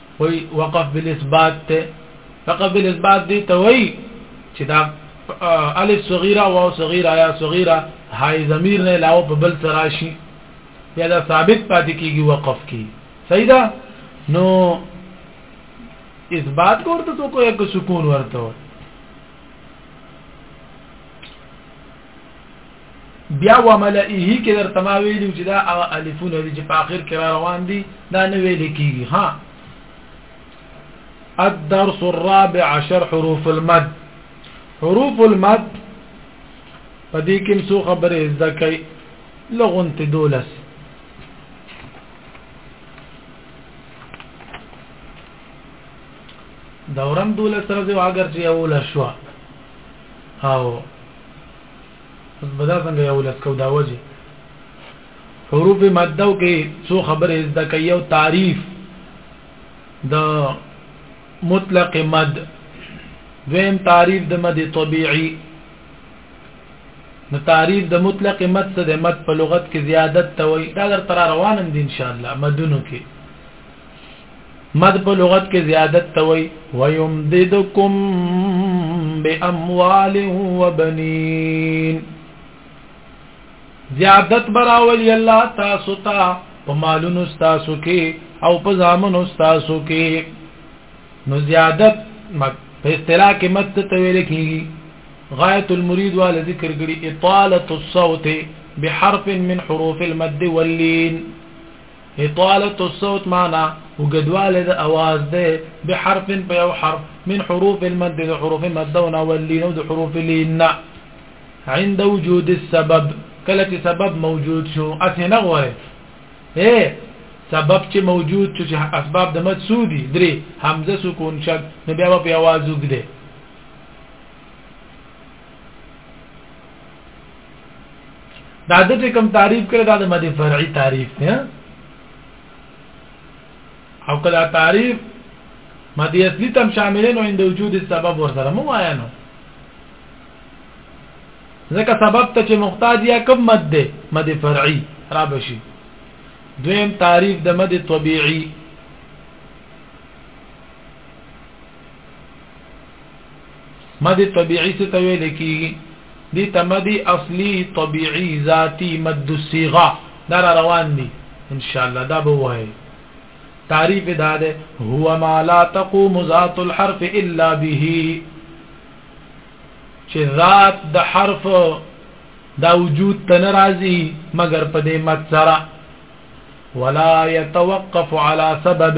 وی وقف بالاثبات ته وقف بالاثبات دی ته وی چې دا الف صغیره واو صغیره یا صغیره هاي ضمیر نه علاوه په بل سره شي یا دا ثابت پاتې کیږي وقف کی صحیح ده نو اثبات کوته تو کو یک سکون ورته بیا وملئه کې در تما ویلو چې دا هغه الفونه دي چې په اخر کې را روان دي دا نه ویل کیږي ها الدرس الرابع عشر حروف المد حروف المد په دې کې څو خبرې زده کوي لغون ته دولس دورم دولس سره اگر چې اول شو او اوس بدا څنګه یو لس کو دا وځي حروف ماده او کې څو خبره از د کيو تعریف د مطلق مد دویم تعریف د مد طبيعي نو تعریف د مطلق مد څه د مد په لغت کې زیادت ته وي دا در تر روانم دي ان شاء الله مدونو کې مد په لغت کې زیادت ته وای ويمددکم باموال وبنين زیادت براول الله تاسو ته تا په مالونو تاسو کې او په ځامنو تاسو کې نو زیادت مد په اصطلاح کې مد ته ویل کیږي غایت المرید وال ذکر کړي اطاله الصوت بحرف من حروف المد واللين اطالة الصوت معنی، اوږدوالی د اواز دی، بحرف په یو حرف، من حروف المد د حروف مدو نه، واللین او د حروف لین نه، عند وجود السبب کله چې سبب موجود شو، اسې نه غواړي اې سبب چې موجود شو چې اسباب د مد سودي درې حمزه سکون شد نو بیا په اواز وګده دا د چې کوم تعریف کړی دا د مد فرعي تعریف دی او کله تعریف مد اصلي تم شامل نو اند وجود سبب ور سره مو آیا نو ځکه سبب ته چې محتاج یا کوم مد دی مد فرعي را بشي دویم تعریف د مد طبيعي مد طبیعی څه ته ویل کیږي دي ته مد اصلي طبيعي ذاتي مد الصيغه دا را روان دي ان شاء الله دا به وایي تعریف دا ده هو ما لا تقوم ذات الحرف الا به چې ذات د حرف دا وجود ته ناراضي مگر په دې مد سره ولا يتوقف على سبب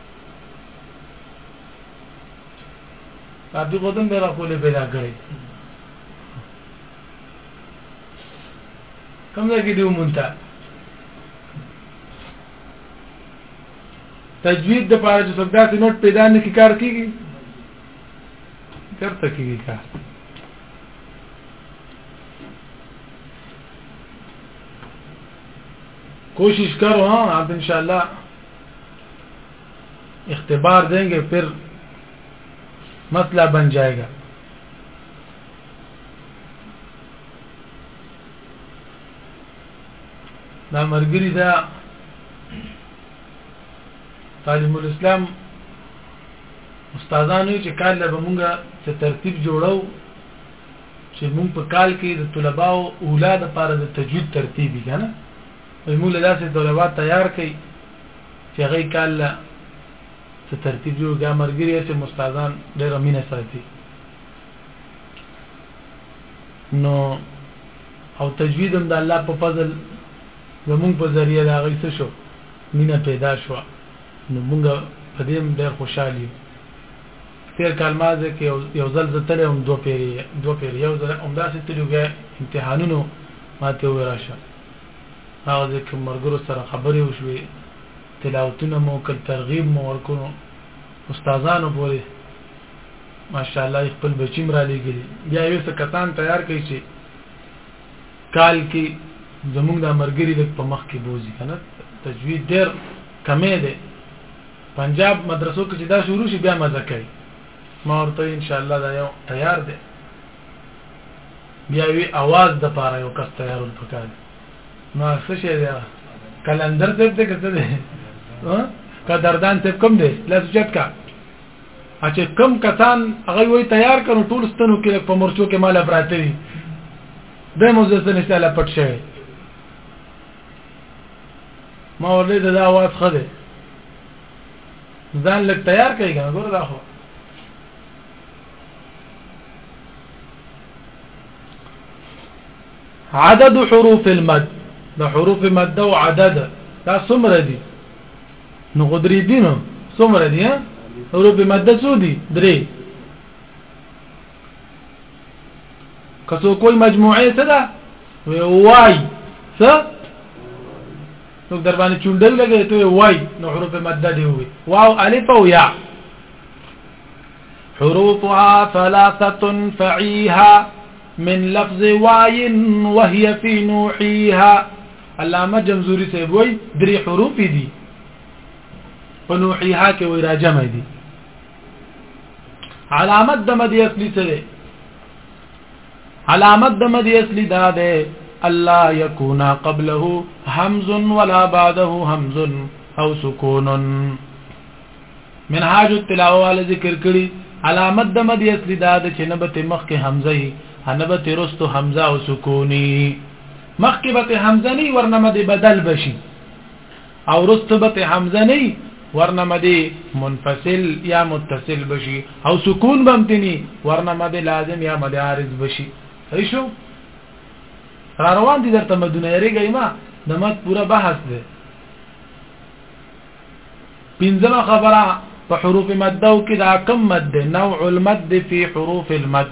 کاپی کوتم به راکولې پیدا کړې کوم ځای کې دی مونته تجوید د پاره چې څوک داسې نوټ پیدا نه کی کار کیږي چرته کیږي کار کوشش کرو ها ان شاء الله اختبار دیں گے پھر مسئلہ بن جائے گا دا مرګري دا طالب الاسلام استادانو چې کال له مونږه څه ترتیب جوړو چې مونږ په کال کې د طلباو اولاد لپاره د تجوید ترتیب کنه وایي موږ له داسې طلبا تیار کړي چې هغه یې کال له څه ترتیب جوړ کړي ملګري هسې مو استادان ډېره مینه ساتي نو او تجوید هم د الله په فضل زمونږ په ذریعه د هغوی څه شو مینه پیدا شوه نو مونږ په دې هم ډېر خوشحال یو تېر کال ما زه کې یو ځل زه تللی وم دوه پېرې دوه پېرې یو ځل همداسې تللي امتحانونو ما ته وویل راشه هغه ځای کې ملګرو سره خبرې وشوې، تلاوتونه مو وکړل، ترغیب مو ورکړ، استادانو پورې ماشاءالله یې خپل بچي هم رالېږلي، بیا یې څه کسان تیار کړئ چې کال کې زمونږ دا مرګري لږ په مخ کې بوزي کنه تجوید ډېر کمې دی پنجاب مدرسو کې چې دا شروع شي بیا مزه کوي ما ورته ان شاء الله دا یو تیار دی بیا وی اواز د پاره یو کس تیارول پکار نو څه شي دی کلندر صاحب ته کته دی کا دردان صاحب کم دی لا سوچت کا اچھا کم کسان هغه وی تیار کړو ټول ستنو کې په مرچو کې مال پراته دي د مزسن استاله پټ شوی ما ورته دا اواز خده ځان لک تیار کړئ ګور دا خو عدد حروف المد د حروف مد او عدد دا څومره دي نو غدري دي نو څومره دي حروف مد څو دي درې کسو کوئی مجموعه څه ده وای څه څوک در باندې چونډل لګي ته وای نو حروف مد دی وي واو الف او یا حروفها ثلاثة فعيها من لفظ واي وهي في نوحيها علامه جمزوري صاحب وای درې حروف دي په نوحيها کې وای راجم دي علامت د مد اصلي سره علامت د مد اصلي دا ده الله يكون قبله همز ولا بعده همز او سکون منهاج التلاوه وال ذکر کړي علامت د مد اصلي دا د چې نبت مخ کې حمزه ای انبت رستو حمزه او سکونی مخ کې به حمزه نه ورنه مد بدل بشي او رستو به حمزه نه ورنه مد منفصل یا متصل بشي او سکون بمتنی ورنه مد لازم یا مد عارض بشي صحیح شو را روان دي درته مدونه یریږي ما د مد پورا بحث دی پنځمه خبره په حروف مده کې دا کم مد دی نوع المد فی حروف المد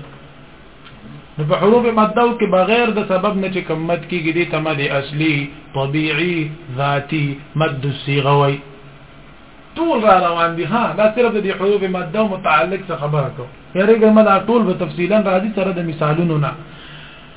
نو په حروف مده کې بغیر د سبب نه چې کم مد کېږي دي ته مد اصلي طبيعي ذاتي مد الصيغه وي ټول را روان دي ها دا صرف د حروف مده متعلق څه خبره کوم یاره ګرمه دا ټول په تفصیلا راځي سره د مثالونو نه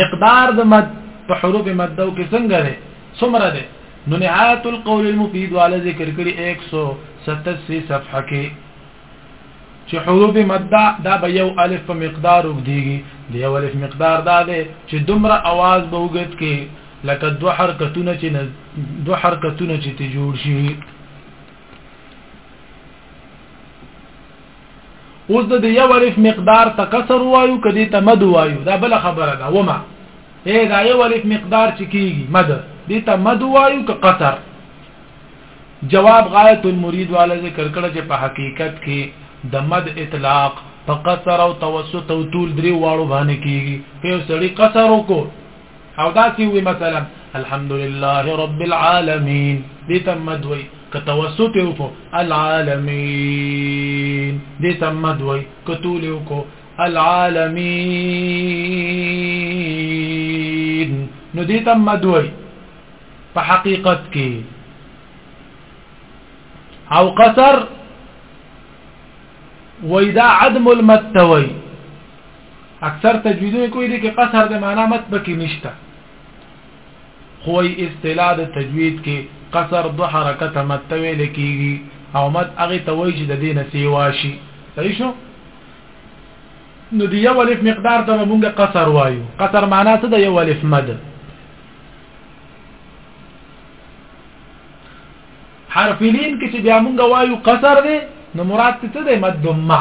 مقدار د مد په حروف مدو کې څنګه دی څومره دی نو نهایت القول المفید والا ذکر کړی 187 صفحه کې چې حروف مده دا به یو الف په مقدار وګديږي د یو الف مقدار دا دی چې دومره आवाज به وګت کې لکه دوه حرکتونه چې دوه حرکتونه چې ته جوړ شي اوس د دې یو الف مقدار ته کسر وایو کدی ته مد وایو دا بل خبره ده ومه اے دا یو الف مقدار چې کیږي مد دې ته مد وایو که قصر جواب غایت المرید والا ذکر کړه چې په حقیقت کې د مد اطلاق په قصر او توسط او طول درې واړو باندې کیږي په سړی قصر وکړو او داسي وي مثلا الحمد لله رب العالمين تم مدوي كتوسط يوكو العالمين تم مدوي كتول يوكو العالمين نو دي تم مدوي فحقيقتك او قصر وإذا عدم المتوي اکثر تجویدونه کوي دي کې قصر د معنا مت بکې نشته خو ای اصطلاح د تجوید کې قصر دو حرکت مت ویل کیږي او مت هغه توي چې د دینه سیوا شي صحیح شو نو دی یو الف مقدار ته مونږه قصر وایو قصر معنا څه د یو الف مد حرف لین کې چې بیا مونږه وایو قصر دی نو مراد څه دی مد ما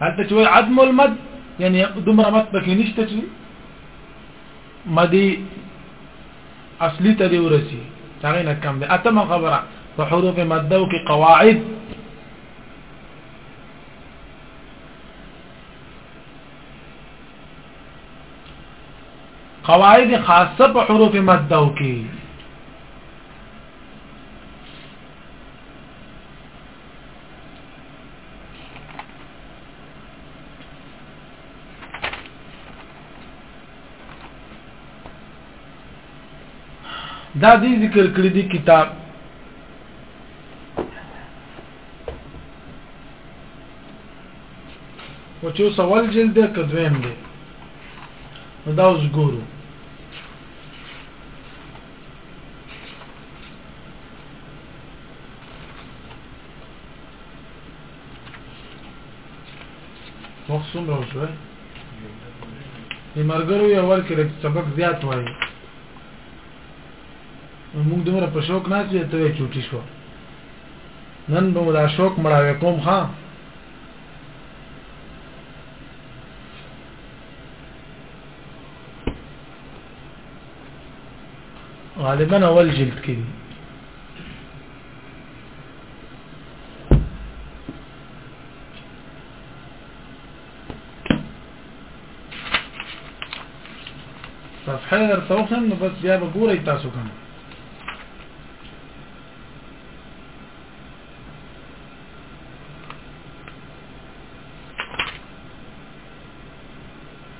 هلته چې عدم المد یعنی دومره مت پکې نشته چې مدي اصلي ته دی ورسي هغه نه کم ده اتم خبره په حروف مده او کې قواعد قواعد خاصه په حروف مده او کې دا دې ذکر کړی دی کتاب و چې سوال جلد دی کدویم دی نو دا اوس ګورو وخت څومره وشو دی مرګرو یو ور کې سبق زیات وایي موږ دومره په شوق نه چې ته چوټي شو نن به دا شوق مړاوې کوم ها غالبا اول جلد کې دي صفحه درته وخم نو بس بیا به ګورئ تاسو کنه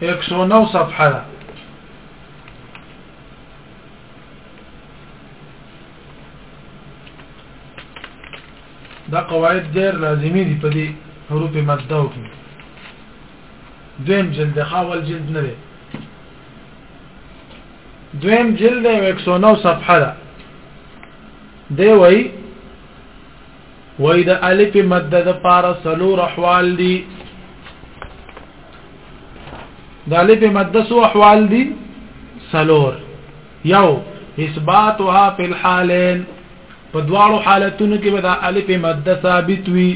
109 صفحه ده دا قواعد ډېر لازمي دي په دې حروف ماده او کې دویم جلد خاول جلد نه دی دویم جلد 109 صفحه ده دی وای وای د الف مد د پاره سلور احوال دي د الف مد سو احوال دي سلور یو اثباتها فی الحالین په دواړو حالتونو کې به د الف مد ثابت وي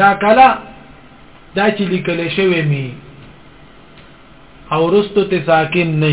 دا کله دا چې لیکل شوی می او رستو ته ساکن نه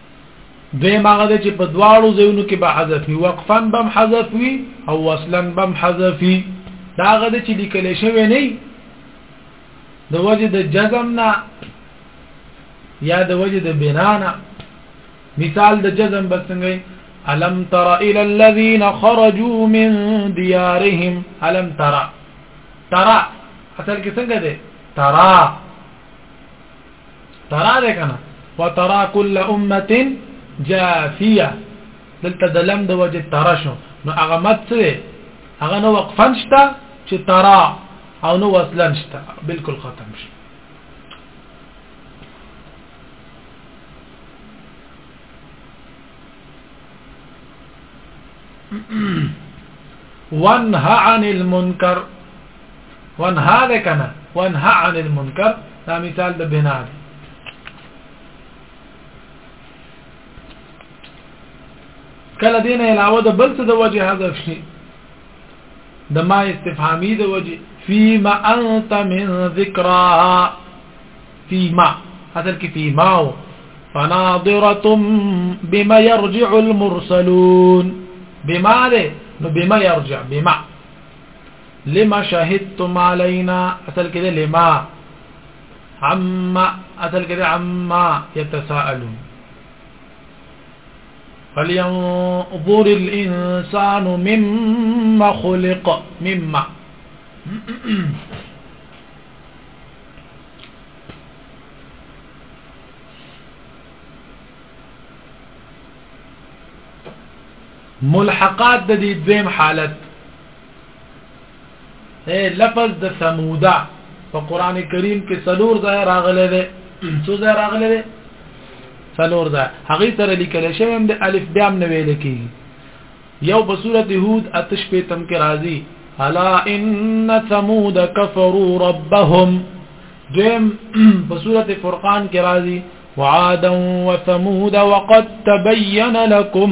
دویم هغه چې په دواړو ځایونو کې به حذف وي وقفا بم حذف وي او وصلا بم حذف وي دا هغه چې لیکل شوی نه د وجه د جزم نه یا د وجه د بنا نه مثال د جزم بسنګي الم تر الى الذين خرجوا من ديارهم الم ترى ترى اصل کې څنګه ده ترى ترا ده کنه وترا كل امه جافيه دلته د لم د وجه ترا شو نو هغه مت څه هغه نو وقفا شته چې ترا او نو وصلا شته بالکل ختم شي وانها عن المنکر وانها ذكنا وانها عن المنكر دا مثال د بنا دی کله دینه علاوه د بل څه د وجه حذف شي د ما استفهامي د وجه فيما أنت من ذكراها فيما هذا فيما فناظرة بما يرجع المرسلون بما ذي بما يرجع بما لما شهدتم علينا أتل كده لما عما أتل كده عما يتساءلون فلينظر الإنسان مما خلق مما ملحقات د دې دویم حالت اے لفظ د ثمودا په قران کریم کې څلور ځای راغلی دی څو ځای راغلی دی څلور ځای هغه سره لیکل شوی هم د الف بیا هم نه ویل کیږي یو په سورته هود اتش په تم کې راځي الا ان ثمود كفروا ربهم دیم په سورته فرقان کې راځي وعادا وثمود وقد تبين لكم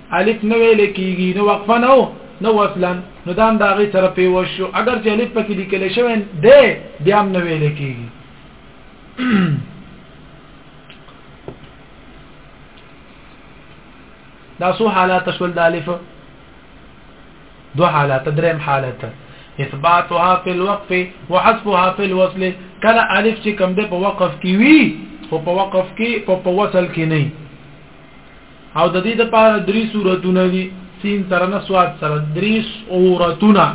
الف نه ویل کیږي نو وقفه نه نو وصلا نو دام دا غي سره پیو شو اگر چې الف پکې لیکل شوی دی بیا هم نه ویل کیږي دا سو حالات شول د الف دو حالات دریم حالت اثباتها فی الوقف وحذفها فی الوصل کله الف چې کوم د په وقف کې وی او په وقف کې په وصل کې نه او د دې لپاره درې سوراتونه دي سین سره نه سواد سره درې سوراتونه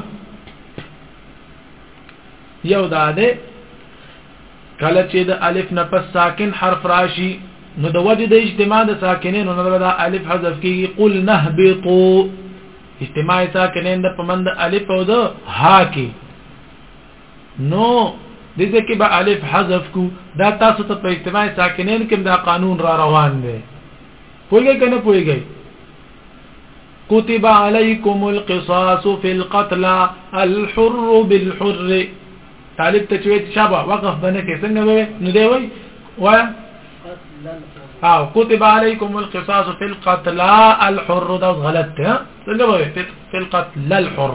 یو دا ده کله چې د الف نه پس ساکن حرف راشي نو د وجه د اجتماع د ساکنین نو د الف حذف کیږي قل نهبطوا اجتماع ساکنین د پمند الف او د ها کې نو دې کې به الف حذف کو دا تاسو ته په اجتماع ساکنین کې دا قانون را روان دی پوهیږئ کنه پوهیږئ كتب عليكم القصاص في القتل الحر بالحر طالب ته چوي شابه وقف بنه کې څنګه وي نو دی وي و او كتب عليكم القصاص في القتل الحر ده غلط ها څنګه وي في القتل الحر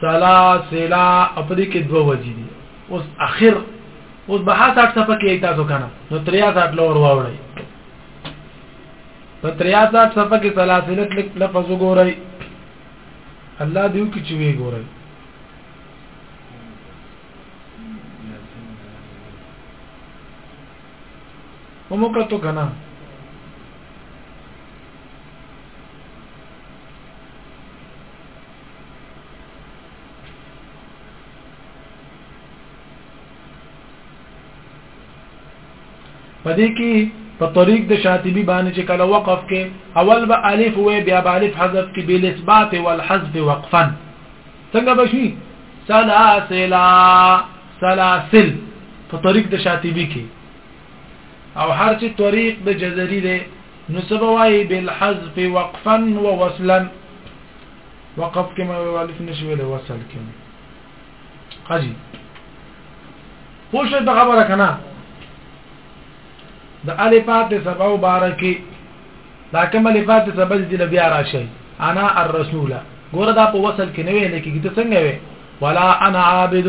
سلا سلا اپدې کې دوه وجې دي اوس اخر اوس به حساب صفه کې تاسو کنه نو 63 لور واوړی په 63 صفه کې سلاسلت لفظ وګورئ الله دیو کې چې وی ګورئ ومو کتو کنه پدې کې په طریق د شاطبی باندې چې کله وقف کې اول به الف وې بیا به الف حذف کې بل اثبات والحذف وقفا څنګه بشي سلاسل سلاسل په طریق د شاطبی کې او هر چې طریق د جزري ده نو څه به وایي بالحذف وقفا ووصلا وقف کې مې والف نشي ویل وصل کې قضي پوښتنه خبره کنا د الفات سبا او بارکی دا کوم الفات سبا دي بیا راشي انا الرسول ګوره دا په وصل کې نه ویل کېږي ته څنګه وې ولا انا عابد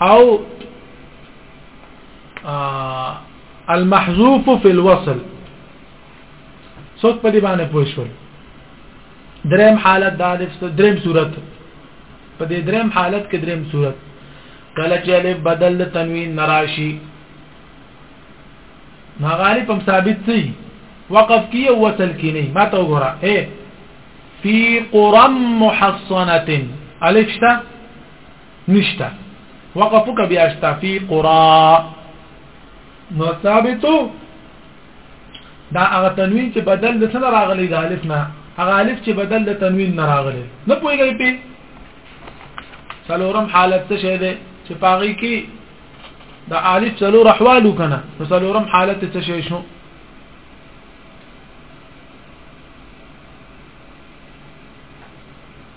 او المحذوف في الوصل څوک په دې باندې پوه شول دریم حالت دا د دریم صورت په دې دریم حالت کې دریم صورت کله چې الف بدل تنوین نراشی ناغالی پم ثابت سی وقف کی او وصل کی نه ما ته وګوره اے فی قرم محصنه الف شته نشته وقف وکړه بیا شته فی قرا نو ثابتو دا هغه تنوین چې بدل د سره راغلی د الف نه هغه الف چې بدل د تنوین نه راغلی نه پوهیږئ په څلورم حالت څه شه ده چې پاغي کې د الف څلور احوالو کنه نو څلورم حالت څه شي شو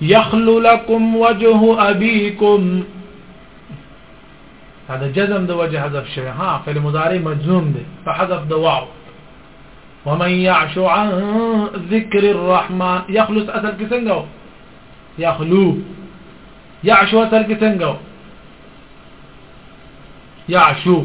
يخلو لكم وجه أبيكم هذا جزم دو وجه حذف شوی ها فعل مضارع مجزوم ده فحذف دو واو ومن يعش عن ذكر الرحمن يخلص اثر كسنغو يخلو يعشو اثر كسنغو يعشو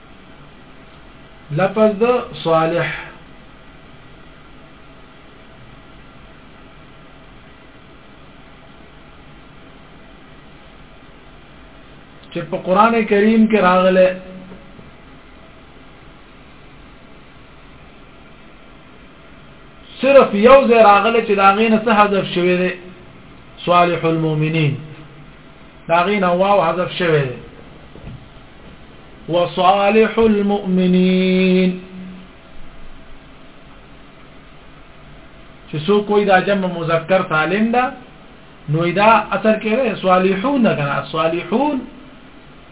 لفظ د صالح چې په قران کریم کې راغله صرف یو ځای راغله چې دا غینه څه حذف شوی دی صالح المؤمنین دا غي نه واو حذف شوی دی وصالح المؤمنين چې سو کوئی دا جمع مذکر سالم ده نو دا اثر کې صالحون ده کنه صالحون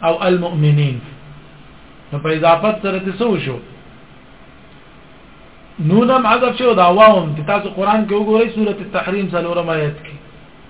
او المؤمنين نو په اضافه سره تاسو شو نونم عذاب شو دا واوم تاسو قران کې وګورئ سوره التحریم سلورم آیت کې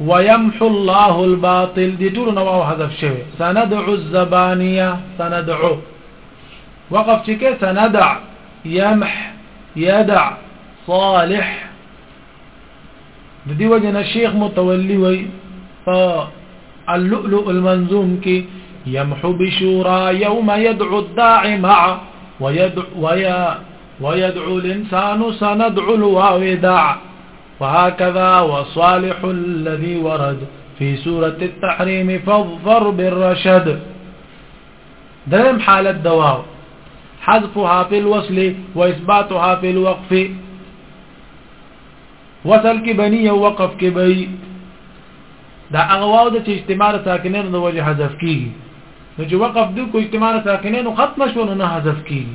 ويمحو الله الباطل دي ټول نو او حذف شوی سندعو الزبانيه سندعو وقف چکه سندع يمح يدع صالح د وجه متولي وي فاللؤلؤ المنظوم کې يمحو بشورى يوم يدعو الداعي مع ويدعو ويدعو الانسان سندعو الواو دع وهكذا وصالح الذي ورد في سورة التحريم فاظفر بالرشد درم حالت دواو حذفها في الوصل واثباتها في الوقف وصل کې بني او وقف کې بي دا هغه واو د چې استعمال ساکنین د وجه حذف کیږي نو چې وقف د کو استعمال ساکنین ختم شونه نه حذف کیږي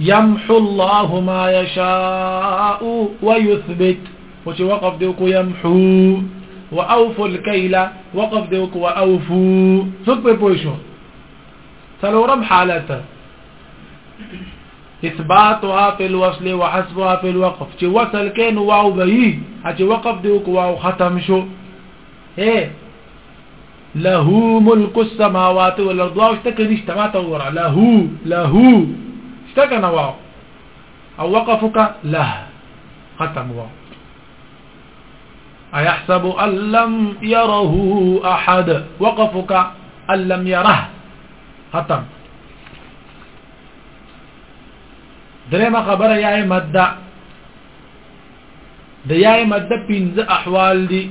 يمحو الله ما يشاء ويثبت وشي وقف دوكو يمحو وأوفوا الكيل وقف دوكو وأوفوا ثق بوشو سلو رم حالته اثباتها في الوصل وحسبها في الوقف چې وصل کین واو به چې وقف دی او واو ختم شو اے له ملک السماوات والارض واو شته که نشته ما ته وګوره له له شته که نه واو او وقف وکړه له ختم واو ايحسب ان لم يره احد وقف وکړه ان لم يره ختم درېمه خبره یې ماده د یای ماده پنځه احوال دي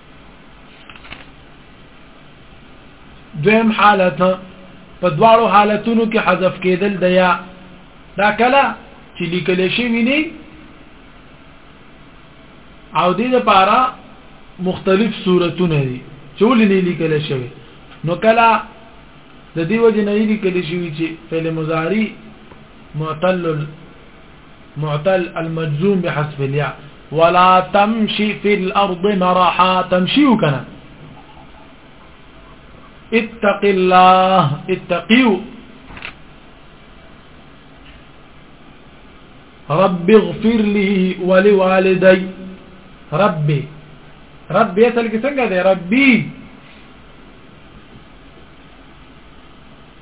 دویم حالت په دواړو حالتونو کې حذف کېدل د یا دا کله چې لیکل شي ویني او دې لپاره مختلف صورتونه دي چې ولې نه لیکل شوی نو کله د دې وجه نه لیکل شوی چې فعل مضارع معتل معتل المجزوم بحسب الياء ولا تمشي في الارض مرحا تمشي وكنا اتق الله اتقوا رب اغفر لي ولوالدي ربي ربي يتلقى سنجد ربي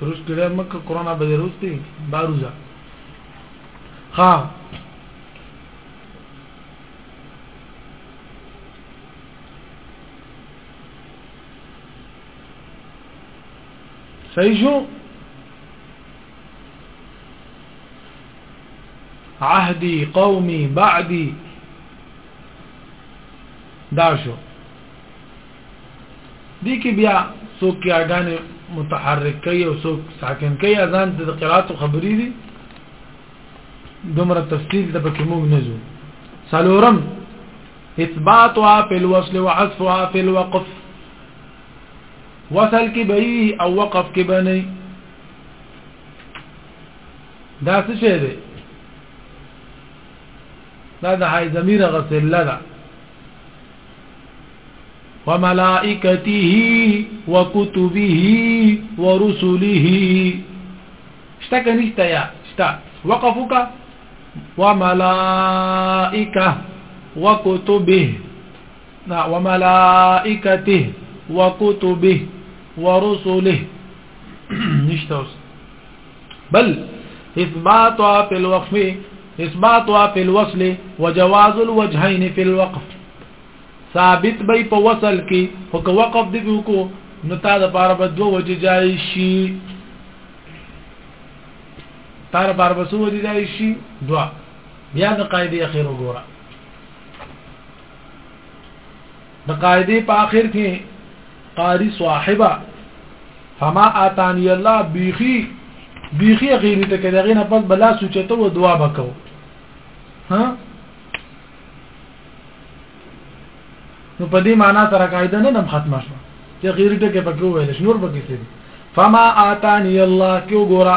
روس کې ډېر مکه کرونا به روس دی باروزه ها صحیح شو عهدي قومي بعدي دا شو دي کې بیا څوک کیاګانې متحرک کوي او څوک ساکن کوي اذان ته د قرات خبرې دي دومره تفصیل د پکې موږ نه زو سلورم اثباتها في الوصل وعصفها في الوقف وصل کې به او وقف کې به نه دا څه شی دی دا د حای ضمیر غسل ده وملائكته وكتبه ورسله اشتاك نشتا يا اشتا وقفك وملائكة وكتبه وملائكته وكتبه ورسله نشتا بل اثبات فی الوقف اثبات فی الوصل وجواز الوجهین فی الوقف ثابت به په وصل کې خو که وقف دی کو نو تا د پاره به دوه وجه جای شي تار بار بسو وجه جای شي دوا بیا د قاعده اخر وګوره د قاعده په اخر کې قاری صاحبہ فما اتانی الله بیخی بیخی غیری ته کې دغه نه پس بلا سوچته و دعا وکاو ها نو په دې معنا سره قاعده نه نم ختمه شو چې غیری ته کې پکې ویل شنور پکې سي فما اتانی الله کې وګوره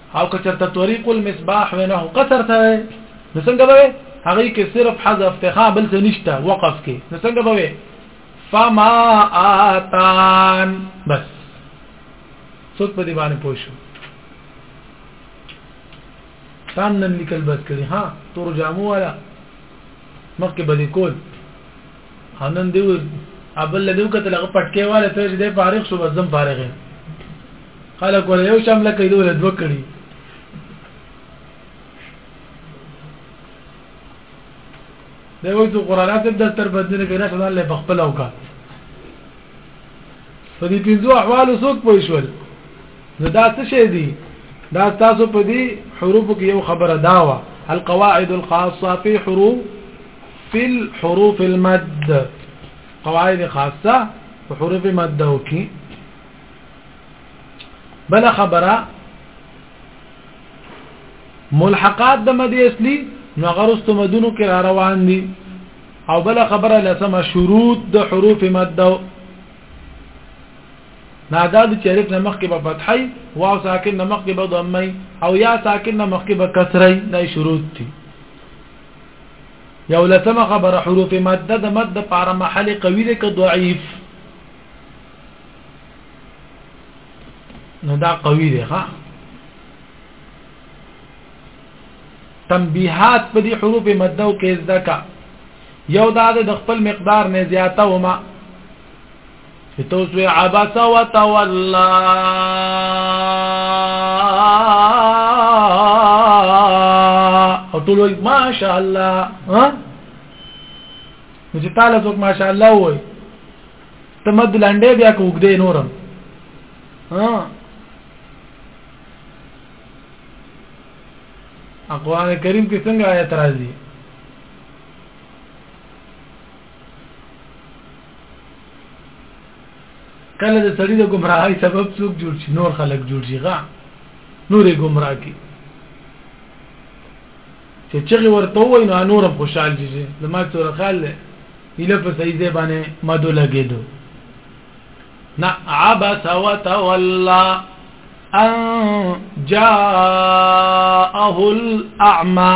او که چرته طریق المصباح وینه قصر ته وي نو څنګه به هغه کې صرف حذف ته ښه بل څه نشته وقف کې نو څنګه به وي فما آتان بس څوک په دې باندې پوښو تان نن لیکل بس کړي ها تور جامو والا مخکې به دې کول هنن دی ویل ابل له دیو کتل هغه پټکې واله ته چې دی فارغ شو بس زم فارغ یم خلک ول یو شامل کړي دوه دوه کړي دی وایي چې قران اته د تر بدل کې راشه الله په خپل او کا په دې پنځو احوال سوق پوي شول نو دا څه شي دي دا تاسو په دې حروف کې یو خبره داوا القواعد الخاصه في حروف فی الحروف المد قواعد خاصه په حروف مد او کې بل خبره ملحقات د مد اصلي نو غرست مدونو کې را روان دي او بل خبره لسمه شروط د حروف مد او ناداد چې الف نه مخکې به فتحي واو ساکن نه مخکې به ضمي او یا ساکن نه مخکې به کسري دا شروط دي یو لسمه خبره حروف ماده د مد د پاره محل قوی دی که ضعیف نو دا قوی دی ها تنبیحات په دې حروف ماده او کې زده کا یو دا د خپل مقدار نه زیاته ومه چې تاسو یې عبس وتولى او ټول وایي ماشاء الله ها نو چې تعالی څوک ماشاء الله وایي ته مد لاندې بیا کوګدې نورم ها اقوان کریم کې څنګه آیت راځي کله د سړی د گمراهی سبب څوک جوړ شي نور خلک جوړ شي غا نورې گمراه کی چې چغه ورته وای نو نورم خوشحال شي زما سره خال له اله په صحیح ځای باندې مدو لګیدو نا عبس وتولى ان جاءه الاعمى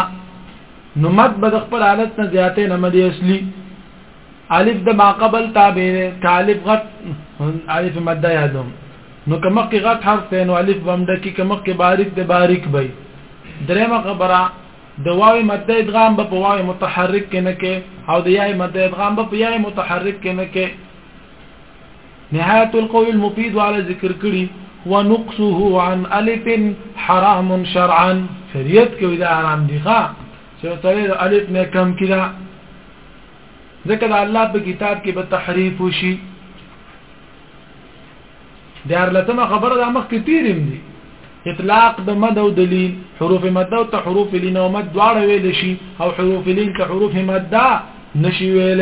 نو مد به د خپل حالت نه زیاتې نه مدي اصلي الف د ما قبل تابع ده کالف غت الف مد یادوم نو کمه کې غت حرف ته نو الف بم د کې کمه کې باریک د باریک بې درېمه خبره د واو مد ادغام به په واو متحرک کې نه کې او د یای مد ادغام به په یای متحرک کې نه کې نهاية القول المفيد على ذکر کړي ونقصه عن الف حرام شرعا شریعت کې دا حرام دي ښا چې سره الف نه کم کړه ځکه د الله په کتاب کې به تحریف وشي دار لتم خبره د مخ کې تیرم دي اطلاق د مد او دلیل حروف مد او ته حروف لین او مد دواړه ویل شي او حروف لین ته حروف مد نشي ویل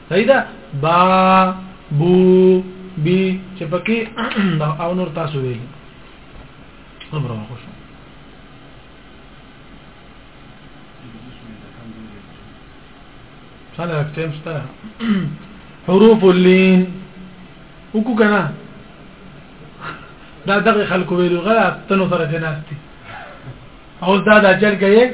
صحیح ده با بو بی چې پکې او نور تاسو ویلي عمره خوش صالح اکتیم ستا حروف اللین وکو کنا دا دغه خلکو ویلو غلا تنو سره جناستي او دا د اجل کې